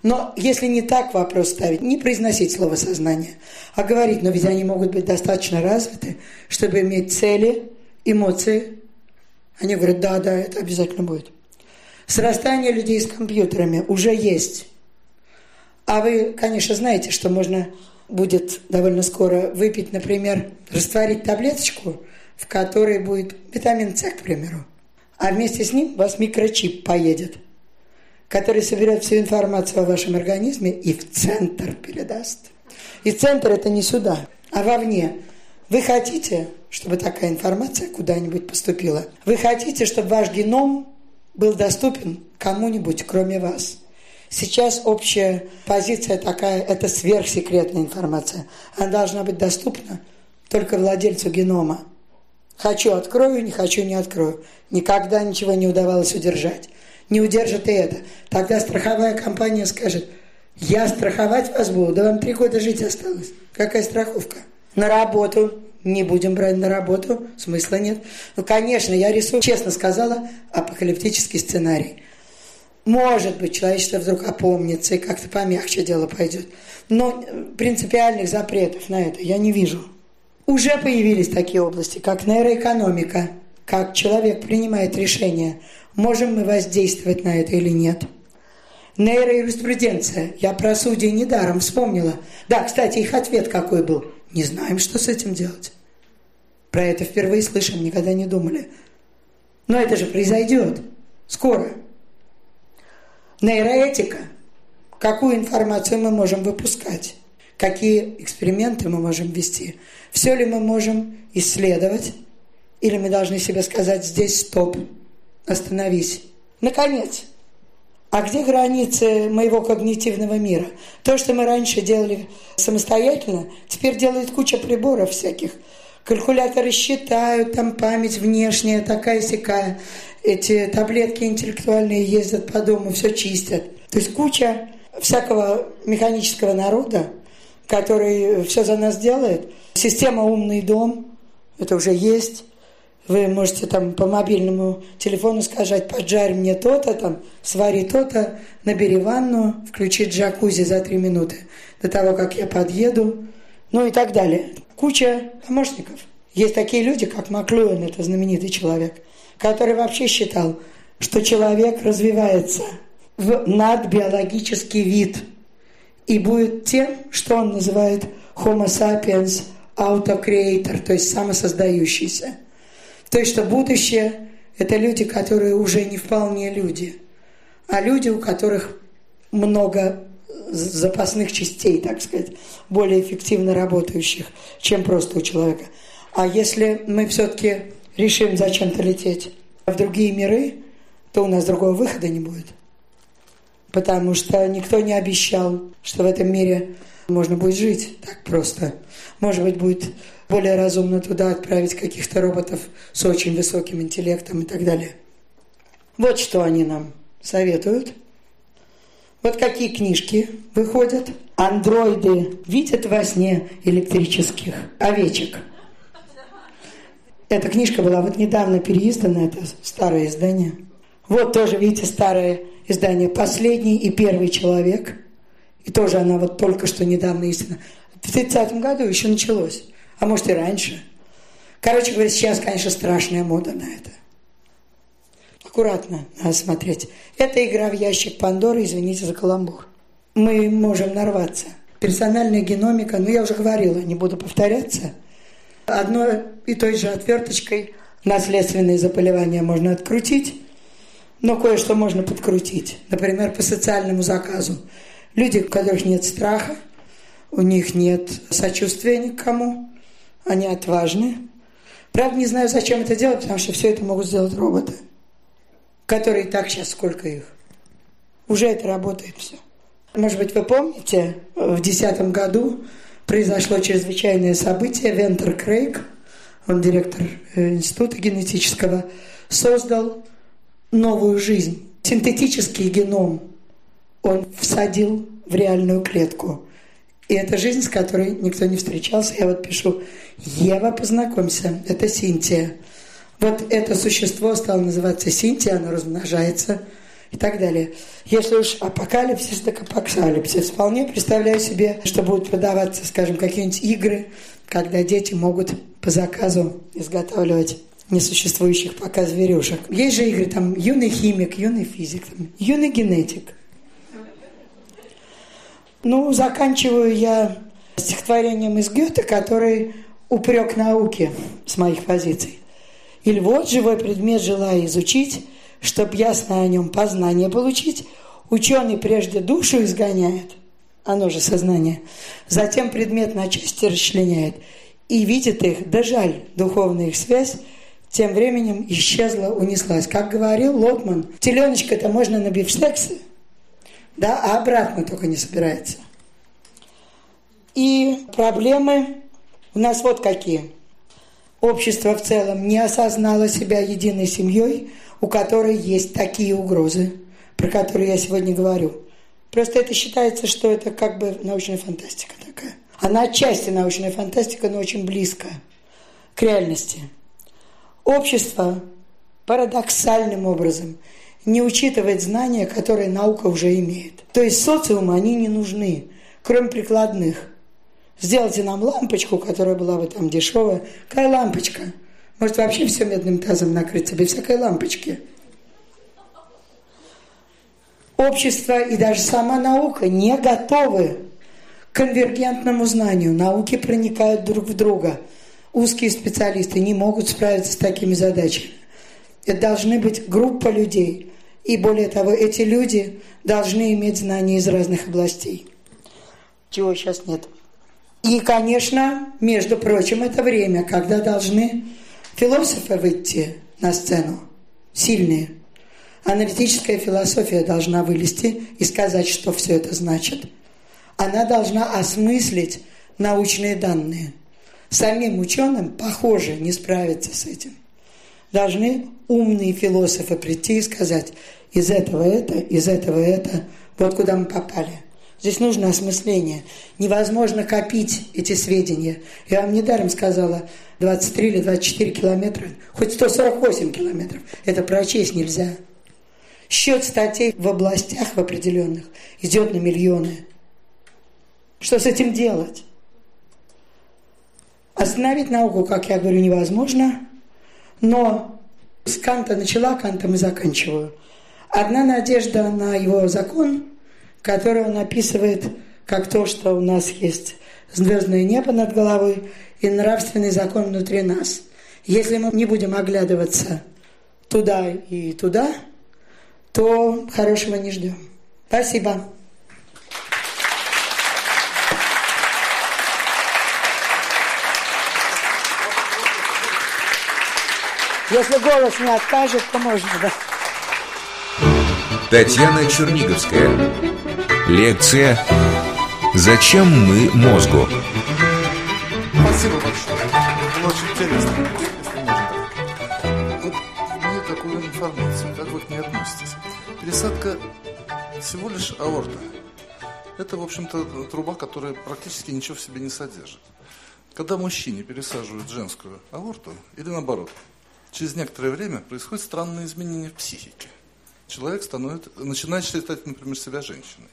Но если не так вопрос ставить, не произносить слово «сознание», а говорить, но ведь они могут быть достаточно развиты, чтобы иметь цели, эмоции. Они говорят, да, да, это обязательно будет. Срастание людей с компьютерами уже есть. А вы, конечно, знаете, что можно будет довольно скоро выпить, например, растворить таблеточку, в которой будет витамин С, к примеру. А вместе с ним вас микрочип поедет – который соберет всю информацию о вашем организме и в центр передаст. И центр это не сюда, а вовне. Вы хотите, чтобы такая информация куда-нибудь поступила? Вы хотите, чтобы ваш геном был доступен кому-нибудь, кроме вас? Сейчас общая позиция такая, это сверхсекретная информация. Она должна быть доступна только владельцу генома. Хочу – открою, не хочу – не открою. Никогда ничего не удавалось удержать не удержит и это. Тогда страховая компания скажет, я страховать вас буду, да вам три года жить осталось. Какая страховка? На работу. Не будем брать на работу, смысла нет. Ну, конечно, я рисую, честно сказала, апокалиптический сценарий. Может быть, человечество вдруг опомнится и как-то помягче дело пойдет. Но принципиальных запретов на это я не вижу. Уже появились такие области, как нейроэкономика, как человек принимает решения – можем мы воздействовать на это или нет. Нейроюриспруденция. Я про судей недаром вспомнила. Да, кстати, их ответ какой был. Не знаем, что с этим делать. Про это впервые слышим, никогда не думали. Но это же произойдет. Скоро. Нейроэтика. Какую информацию мы можем выпускать? Какие эксперименты мы можем вести? Все ли мы можем исследовать? Или мы должны себе сказать, здесь стоп, остановись. Наконец, а где границы моего когнитивного мира? То, что мы раньше делали самостоятельно, теперь делает куча приборов всяких. Калькуляторы считают, там память внешняя такая-сякая. Эти таблетки интеллектуальные ездят по дому, все чистят. То есть куча всякого механического народа, который все за нас делает. Система «Умный дом», это уже есть. Вы можете там по мобильному телефону сказать, поджарь мне то-то, там, свари то-то, набери ванну, включи джакузи за три минуты до того, как я подъеду, ну и так далее. Куча помощников. Есть такие люди, как Маклюэн, это знаменитый человек, который вообще считал, что человек развивается в надбиологический вид и будет тем, что он называет Homo sapiens autocreator, то есть самосоздающийся – то есть, что будущее – это люди, которые уже не вполне люди, а люди, у которых много запасных частей, так сказать, более эффективно работающих, чем просто у человека. А если мы все-таки решим зачем-то лететь в другие миры, то у нас другого выхода не будет. Потому что никто не обещал, что в этом мире можно будет жить так просто. Может быть, будет более разумно туда отправить каких-то роботов с очень высоким интеллектом и так далее. Вот что они нам советуют. Вот какие книжки выходят. Андроиды видят во сне электрических овечек. Эта книжка была вот недавно переиздана, это старое издание. Вот тоже, видите, старое издание «Последний и первый человек». И тоже она вот только что недавно издана. В 30 году еще началось, а может и раньше. Короче говоря, сейчас, конечно, страшная мода на это. Аккуратно надо смотреть. Это игра в ящик Пандоры, извините за каламбур. Мы можем нарваться. Персональная геномика, ну я уже говорила, не буду повторяться. Одной и той же отверточкой наследственные заболевания можно открутить, но кое-что можно подкрутить. Например, по социальному заказу. Люди, у которых нет страха, у них нет сочувствия никому, они отважны. Правда, не знаю, зачем это делать, потому что все это могут сделать роботы, которые и так сейчас сколько их. Уже это работает все. Может быть, вы помните, в 2010 году произошло чрезвычайное событие. Вентер Крейг, он директор э, института генетического, создал новую жизнь. Синтетический геном он всадил в реальную клетку. И это жизнь, с которой никто не встречался. Я вот пишу, Ева, познакомься, это Синтия. Вот это существо стало называться Синтия, оно размножается и так далее. Если уж апокалипсис, так апокалипсис. Вполне представляю себе, что будут продаваться, скажем, какие-нибудь игры, когда дети могут по заказу изготавливать несуществующих пока зверюшек. Есть же игры, там, юный химик, юный физик, там, юный генетик. Ну, заканчиваю я стихотворением из Гёте, который упрек науки с моих позиций. Или вот живой предмет желая изучить, чтоб ясно о нем познание получить, ученый прежде душу изгоняет, оно же сознание, затем предмет на части расчленяет и видит их, да жаль, духовная их связь, тем временем исчезла, унеслась. Как говорил Лотман, теленочка-то можно на бифштексы, да, а обратно только не собирается. И проблемы у нас вот какие. Общество в целом не осознало себя единой семьей, у которой есть такие угрозы, про которые я сегодня говорю. Просто это считается, что это как бы научная фантастика такая. Она отчасти научная фантастика, но очень близкая к реальности. Общество парадоксальным образом не учитывает знания, которые наука уже имеет. То есть социуму они не нужны, кроме прикладных. Сделайте нам лампочку, которая была бы там дешевая. Какая лампочка? Может вообще все медным тазом накрыться без всякой лампочки. Общество и даже сама наука не готовы к конвергентному знанию. Науки проникают друг в друга. Узкие специалисты не могут справиться с такими задачами. Это должны быть группа людей. И более того, эти люди должны иметь знания из разных областей. Чего сейчас нет. И, конечно, между прочим, это время, когда должны философы выйти на сцену, сильные. Аналитическая философия должна вылезти и сказать, что все это значит. Она должна осмыслить научные данные. Самим ученым, похоже, не справиться с этим. Должны умные философы прийти и сказать, из этого это, из этого это, вот куда мы попали – Здесь нужно осмысление. Невозможно копить эти сведения. Я вам недаром сказала, 23 или 24 километра, хоть 148 километров, это прочесть нельзя. Счет статей в областях в определенных идет на миллионы. Что с этим делать? Остановить науку, как я говорю, невозможно, но с Канта начала, Кантом и заканчиваю. Одна надежда на его закон – который он описывает как то, что у нас есть звездное небо над головой и нравственный закон внутри нас. Если мы не будем оглядываться туда и туда, то хорошего не ждем. Спасибо. Если голос не откажет, то можно, да. Татьяна Черниговская. Лекция «Зачем мы мозгу?» Спасибо большое. Было очень интересно, если можно. Вот мне такую информацию, как вы к ней относитесь? Пересадка всего лишь аорта. Это, в общем-то, труба, которая практически ничего в себе не содержит. Когда мужчине пересаживают женскую аборту, или наоборот, через некоторое время происходят странные изменения в психике. Человек становится, начинает считать, например, себя женщиной.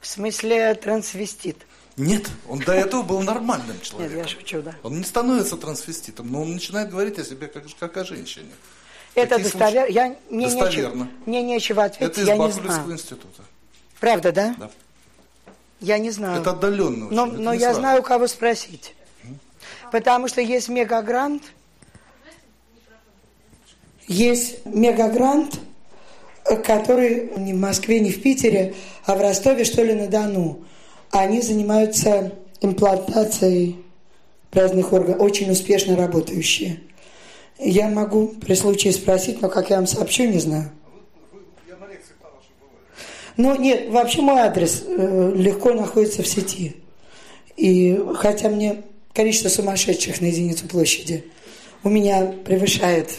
В смысле трансвестит? Нет, он до этого был нормальным человеком. Нет, я шучу, да. Он не становится трансвеститом, но он начинает говорить о себе как, как о женщине. Это достоверно. Я, мне, достоверно. Нечего, мне нечего ответить, Это из я Бакулевского института. Правда, да? Да. Я не знаю. Это отдаленно очень, Но, это но я сразу. знаю, кого спросить. Потому что есть мегагрант. Есть мегагрант, который не в Москве, не в Питере, а в Ростове, что ли, на Дону. Они занимаются имплантацией разных органов, очень успешно работающие. Я могу при случае спросить, но как я вам сообщу, не знаю. Ну, нет, вообще мой адрес э, легко находится в сети. И хотя мне количество сумасшедших на единицу площади у меня превышает.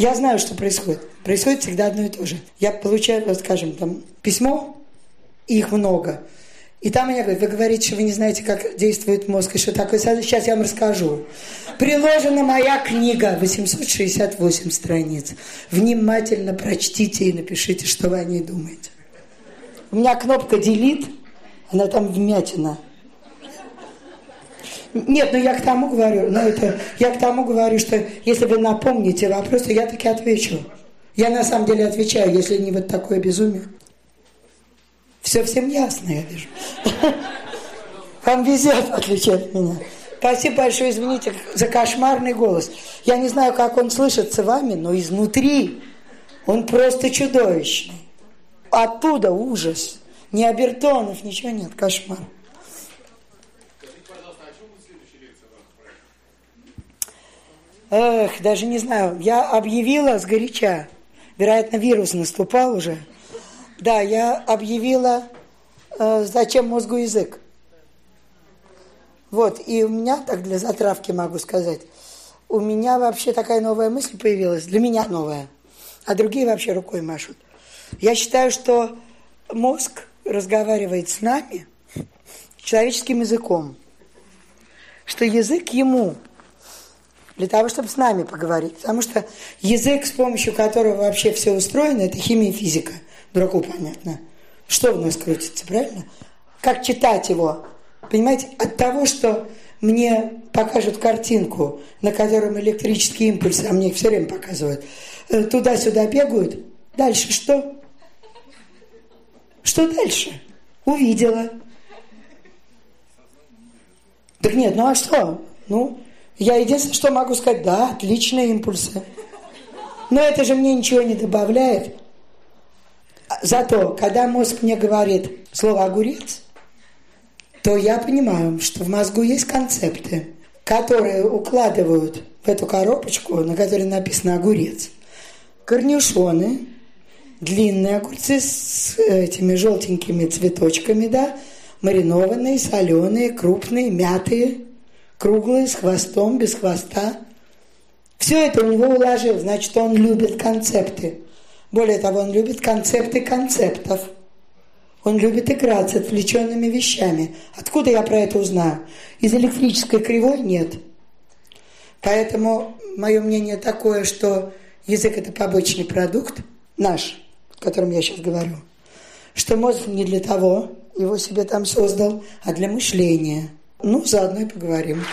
Я знаю, что происходит. Происходит всегда одно и то же. Я получаю, вот скажем, там письмо, их много. И там мне говорят, вы говорите, что вы не знаете, как действует мозг, и что такое. Сейчас я вам расскажу. Приложена моя книга, 868 страниц. Внимательно прочтите и напишите, что вы о ней думаете. У меня кнопка delete, она там вмятина. Нет, ну я к тому говорю, ну это, я к тому говорю, что если вы напомните вопрос, то я таки отвечу. Я на самом деле отвечаю, если не вот такое безумие. Все всем ясно, я вижу. Вам везет, в от меня. Спасибо большое, извините за кошмарный голос. Я не знаю, как он слышится вами, но изнутри он просто чудовищный. Оттуда ужас. Ни обертонов, ничего нет, кошмар. Эх, даже не знаю. Я объявила сгоряча. Вероятно, вирус наступал уже. Да, я объявила, э, зачем мозгу язык. Вот, и у меня, так для затравки могу сказать, у меня вообще такая новая мысль появилась, для меня новая, а другие вообще рукой машут. Я считаю, что мозг разговаривает с нами человеческим языком, что язык ему для того, чтобы с нами поговорить. Потому что язык, с помощью которого вообще все устроено, это химия и физика. Дураку понятно. Что в нас крутится, правильно? Как читать его? Понимаете, от того, что мне покажут картинку, на котором электрические импульсы, а мне их все время показывают, э, туда-сюда бегают, дальше что? Что дальше? Увидела. Так нет, ну а что? Ну, я единственное, что могу сказать, да, отличные импульсы. Но это же мне ничего не добавляет. Зато, когда мозг мне говорит слово «огурец», то я понимаю, что в мозгу есть концепты, которые укладывают в эту коробочку, на которой написано «огурец», корнишоны, длинные огурцы с этими желтенькими цветочками, да, маринованные, соленые, крупные, мятые, круглые, с хвостом, без хвоста. Все это у него уложилось, значит, он любит концепты. Более того, он любит концепты концептов. Он любит играть с отвлеченными вещами. Откуда я про это узнаю? Из электрической кривой нет. Поэтому мое мнение такое, что язык это побочный продукт, наш, о котором я сейчас говорю, что мозг не для того его себе там создал, а для мышления. Ну, заодно и поговорим.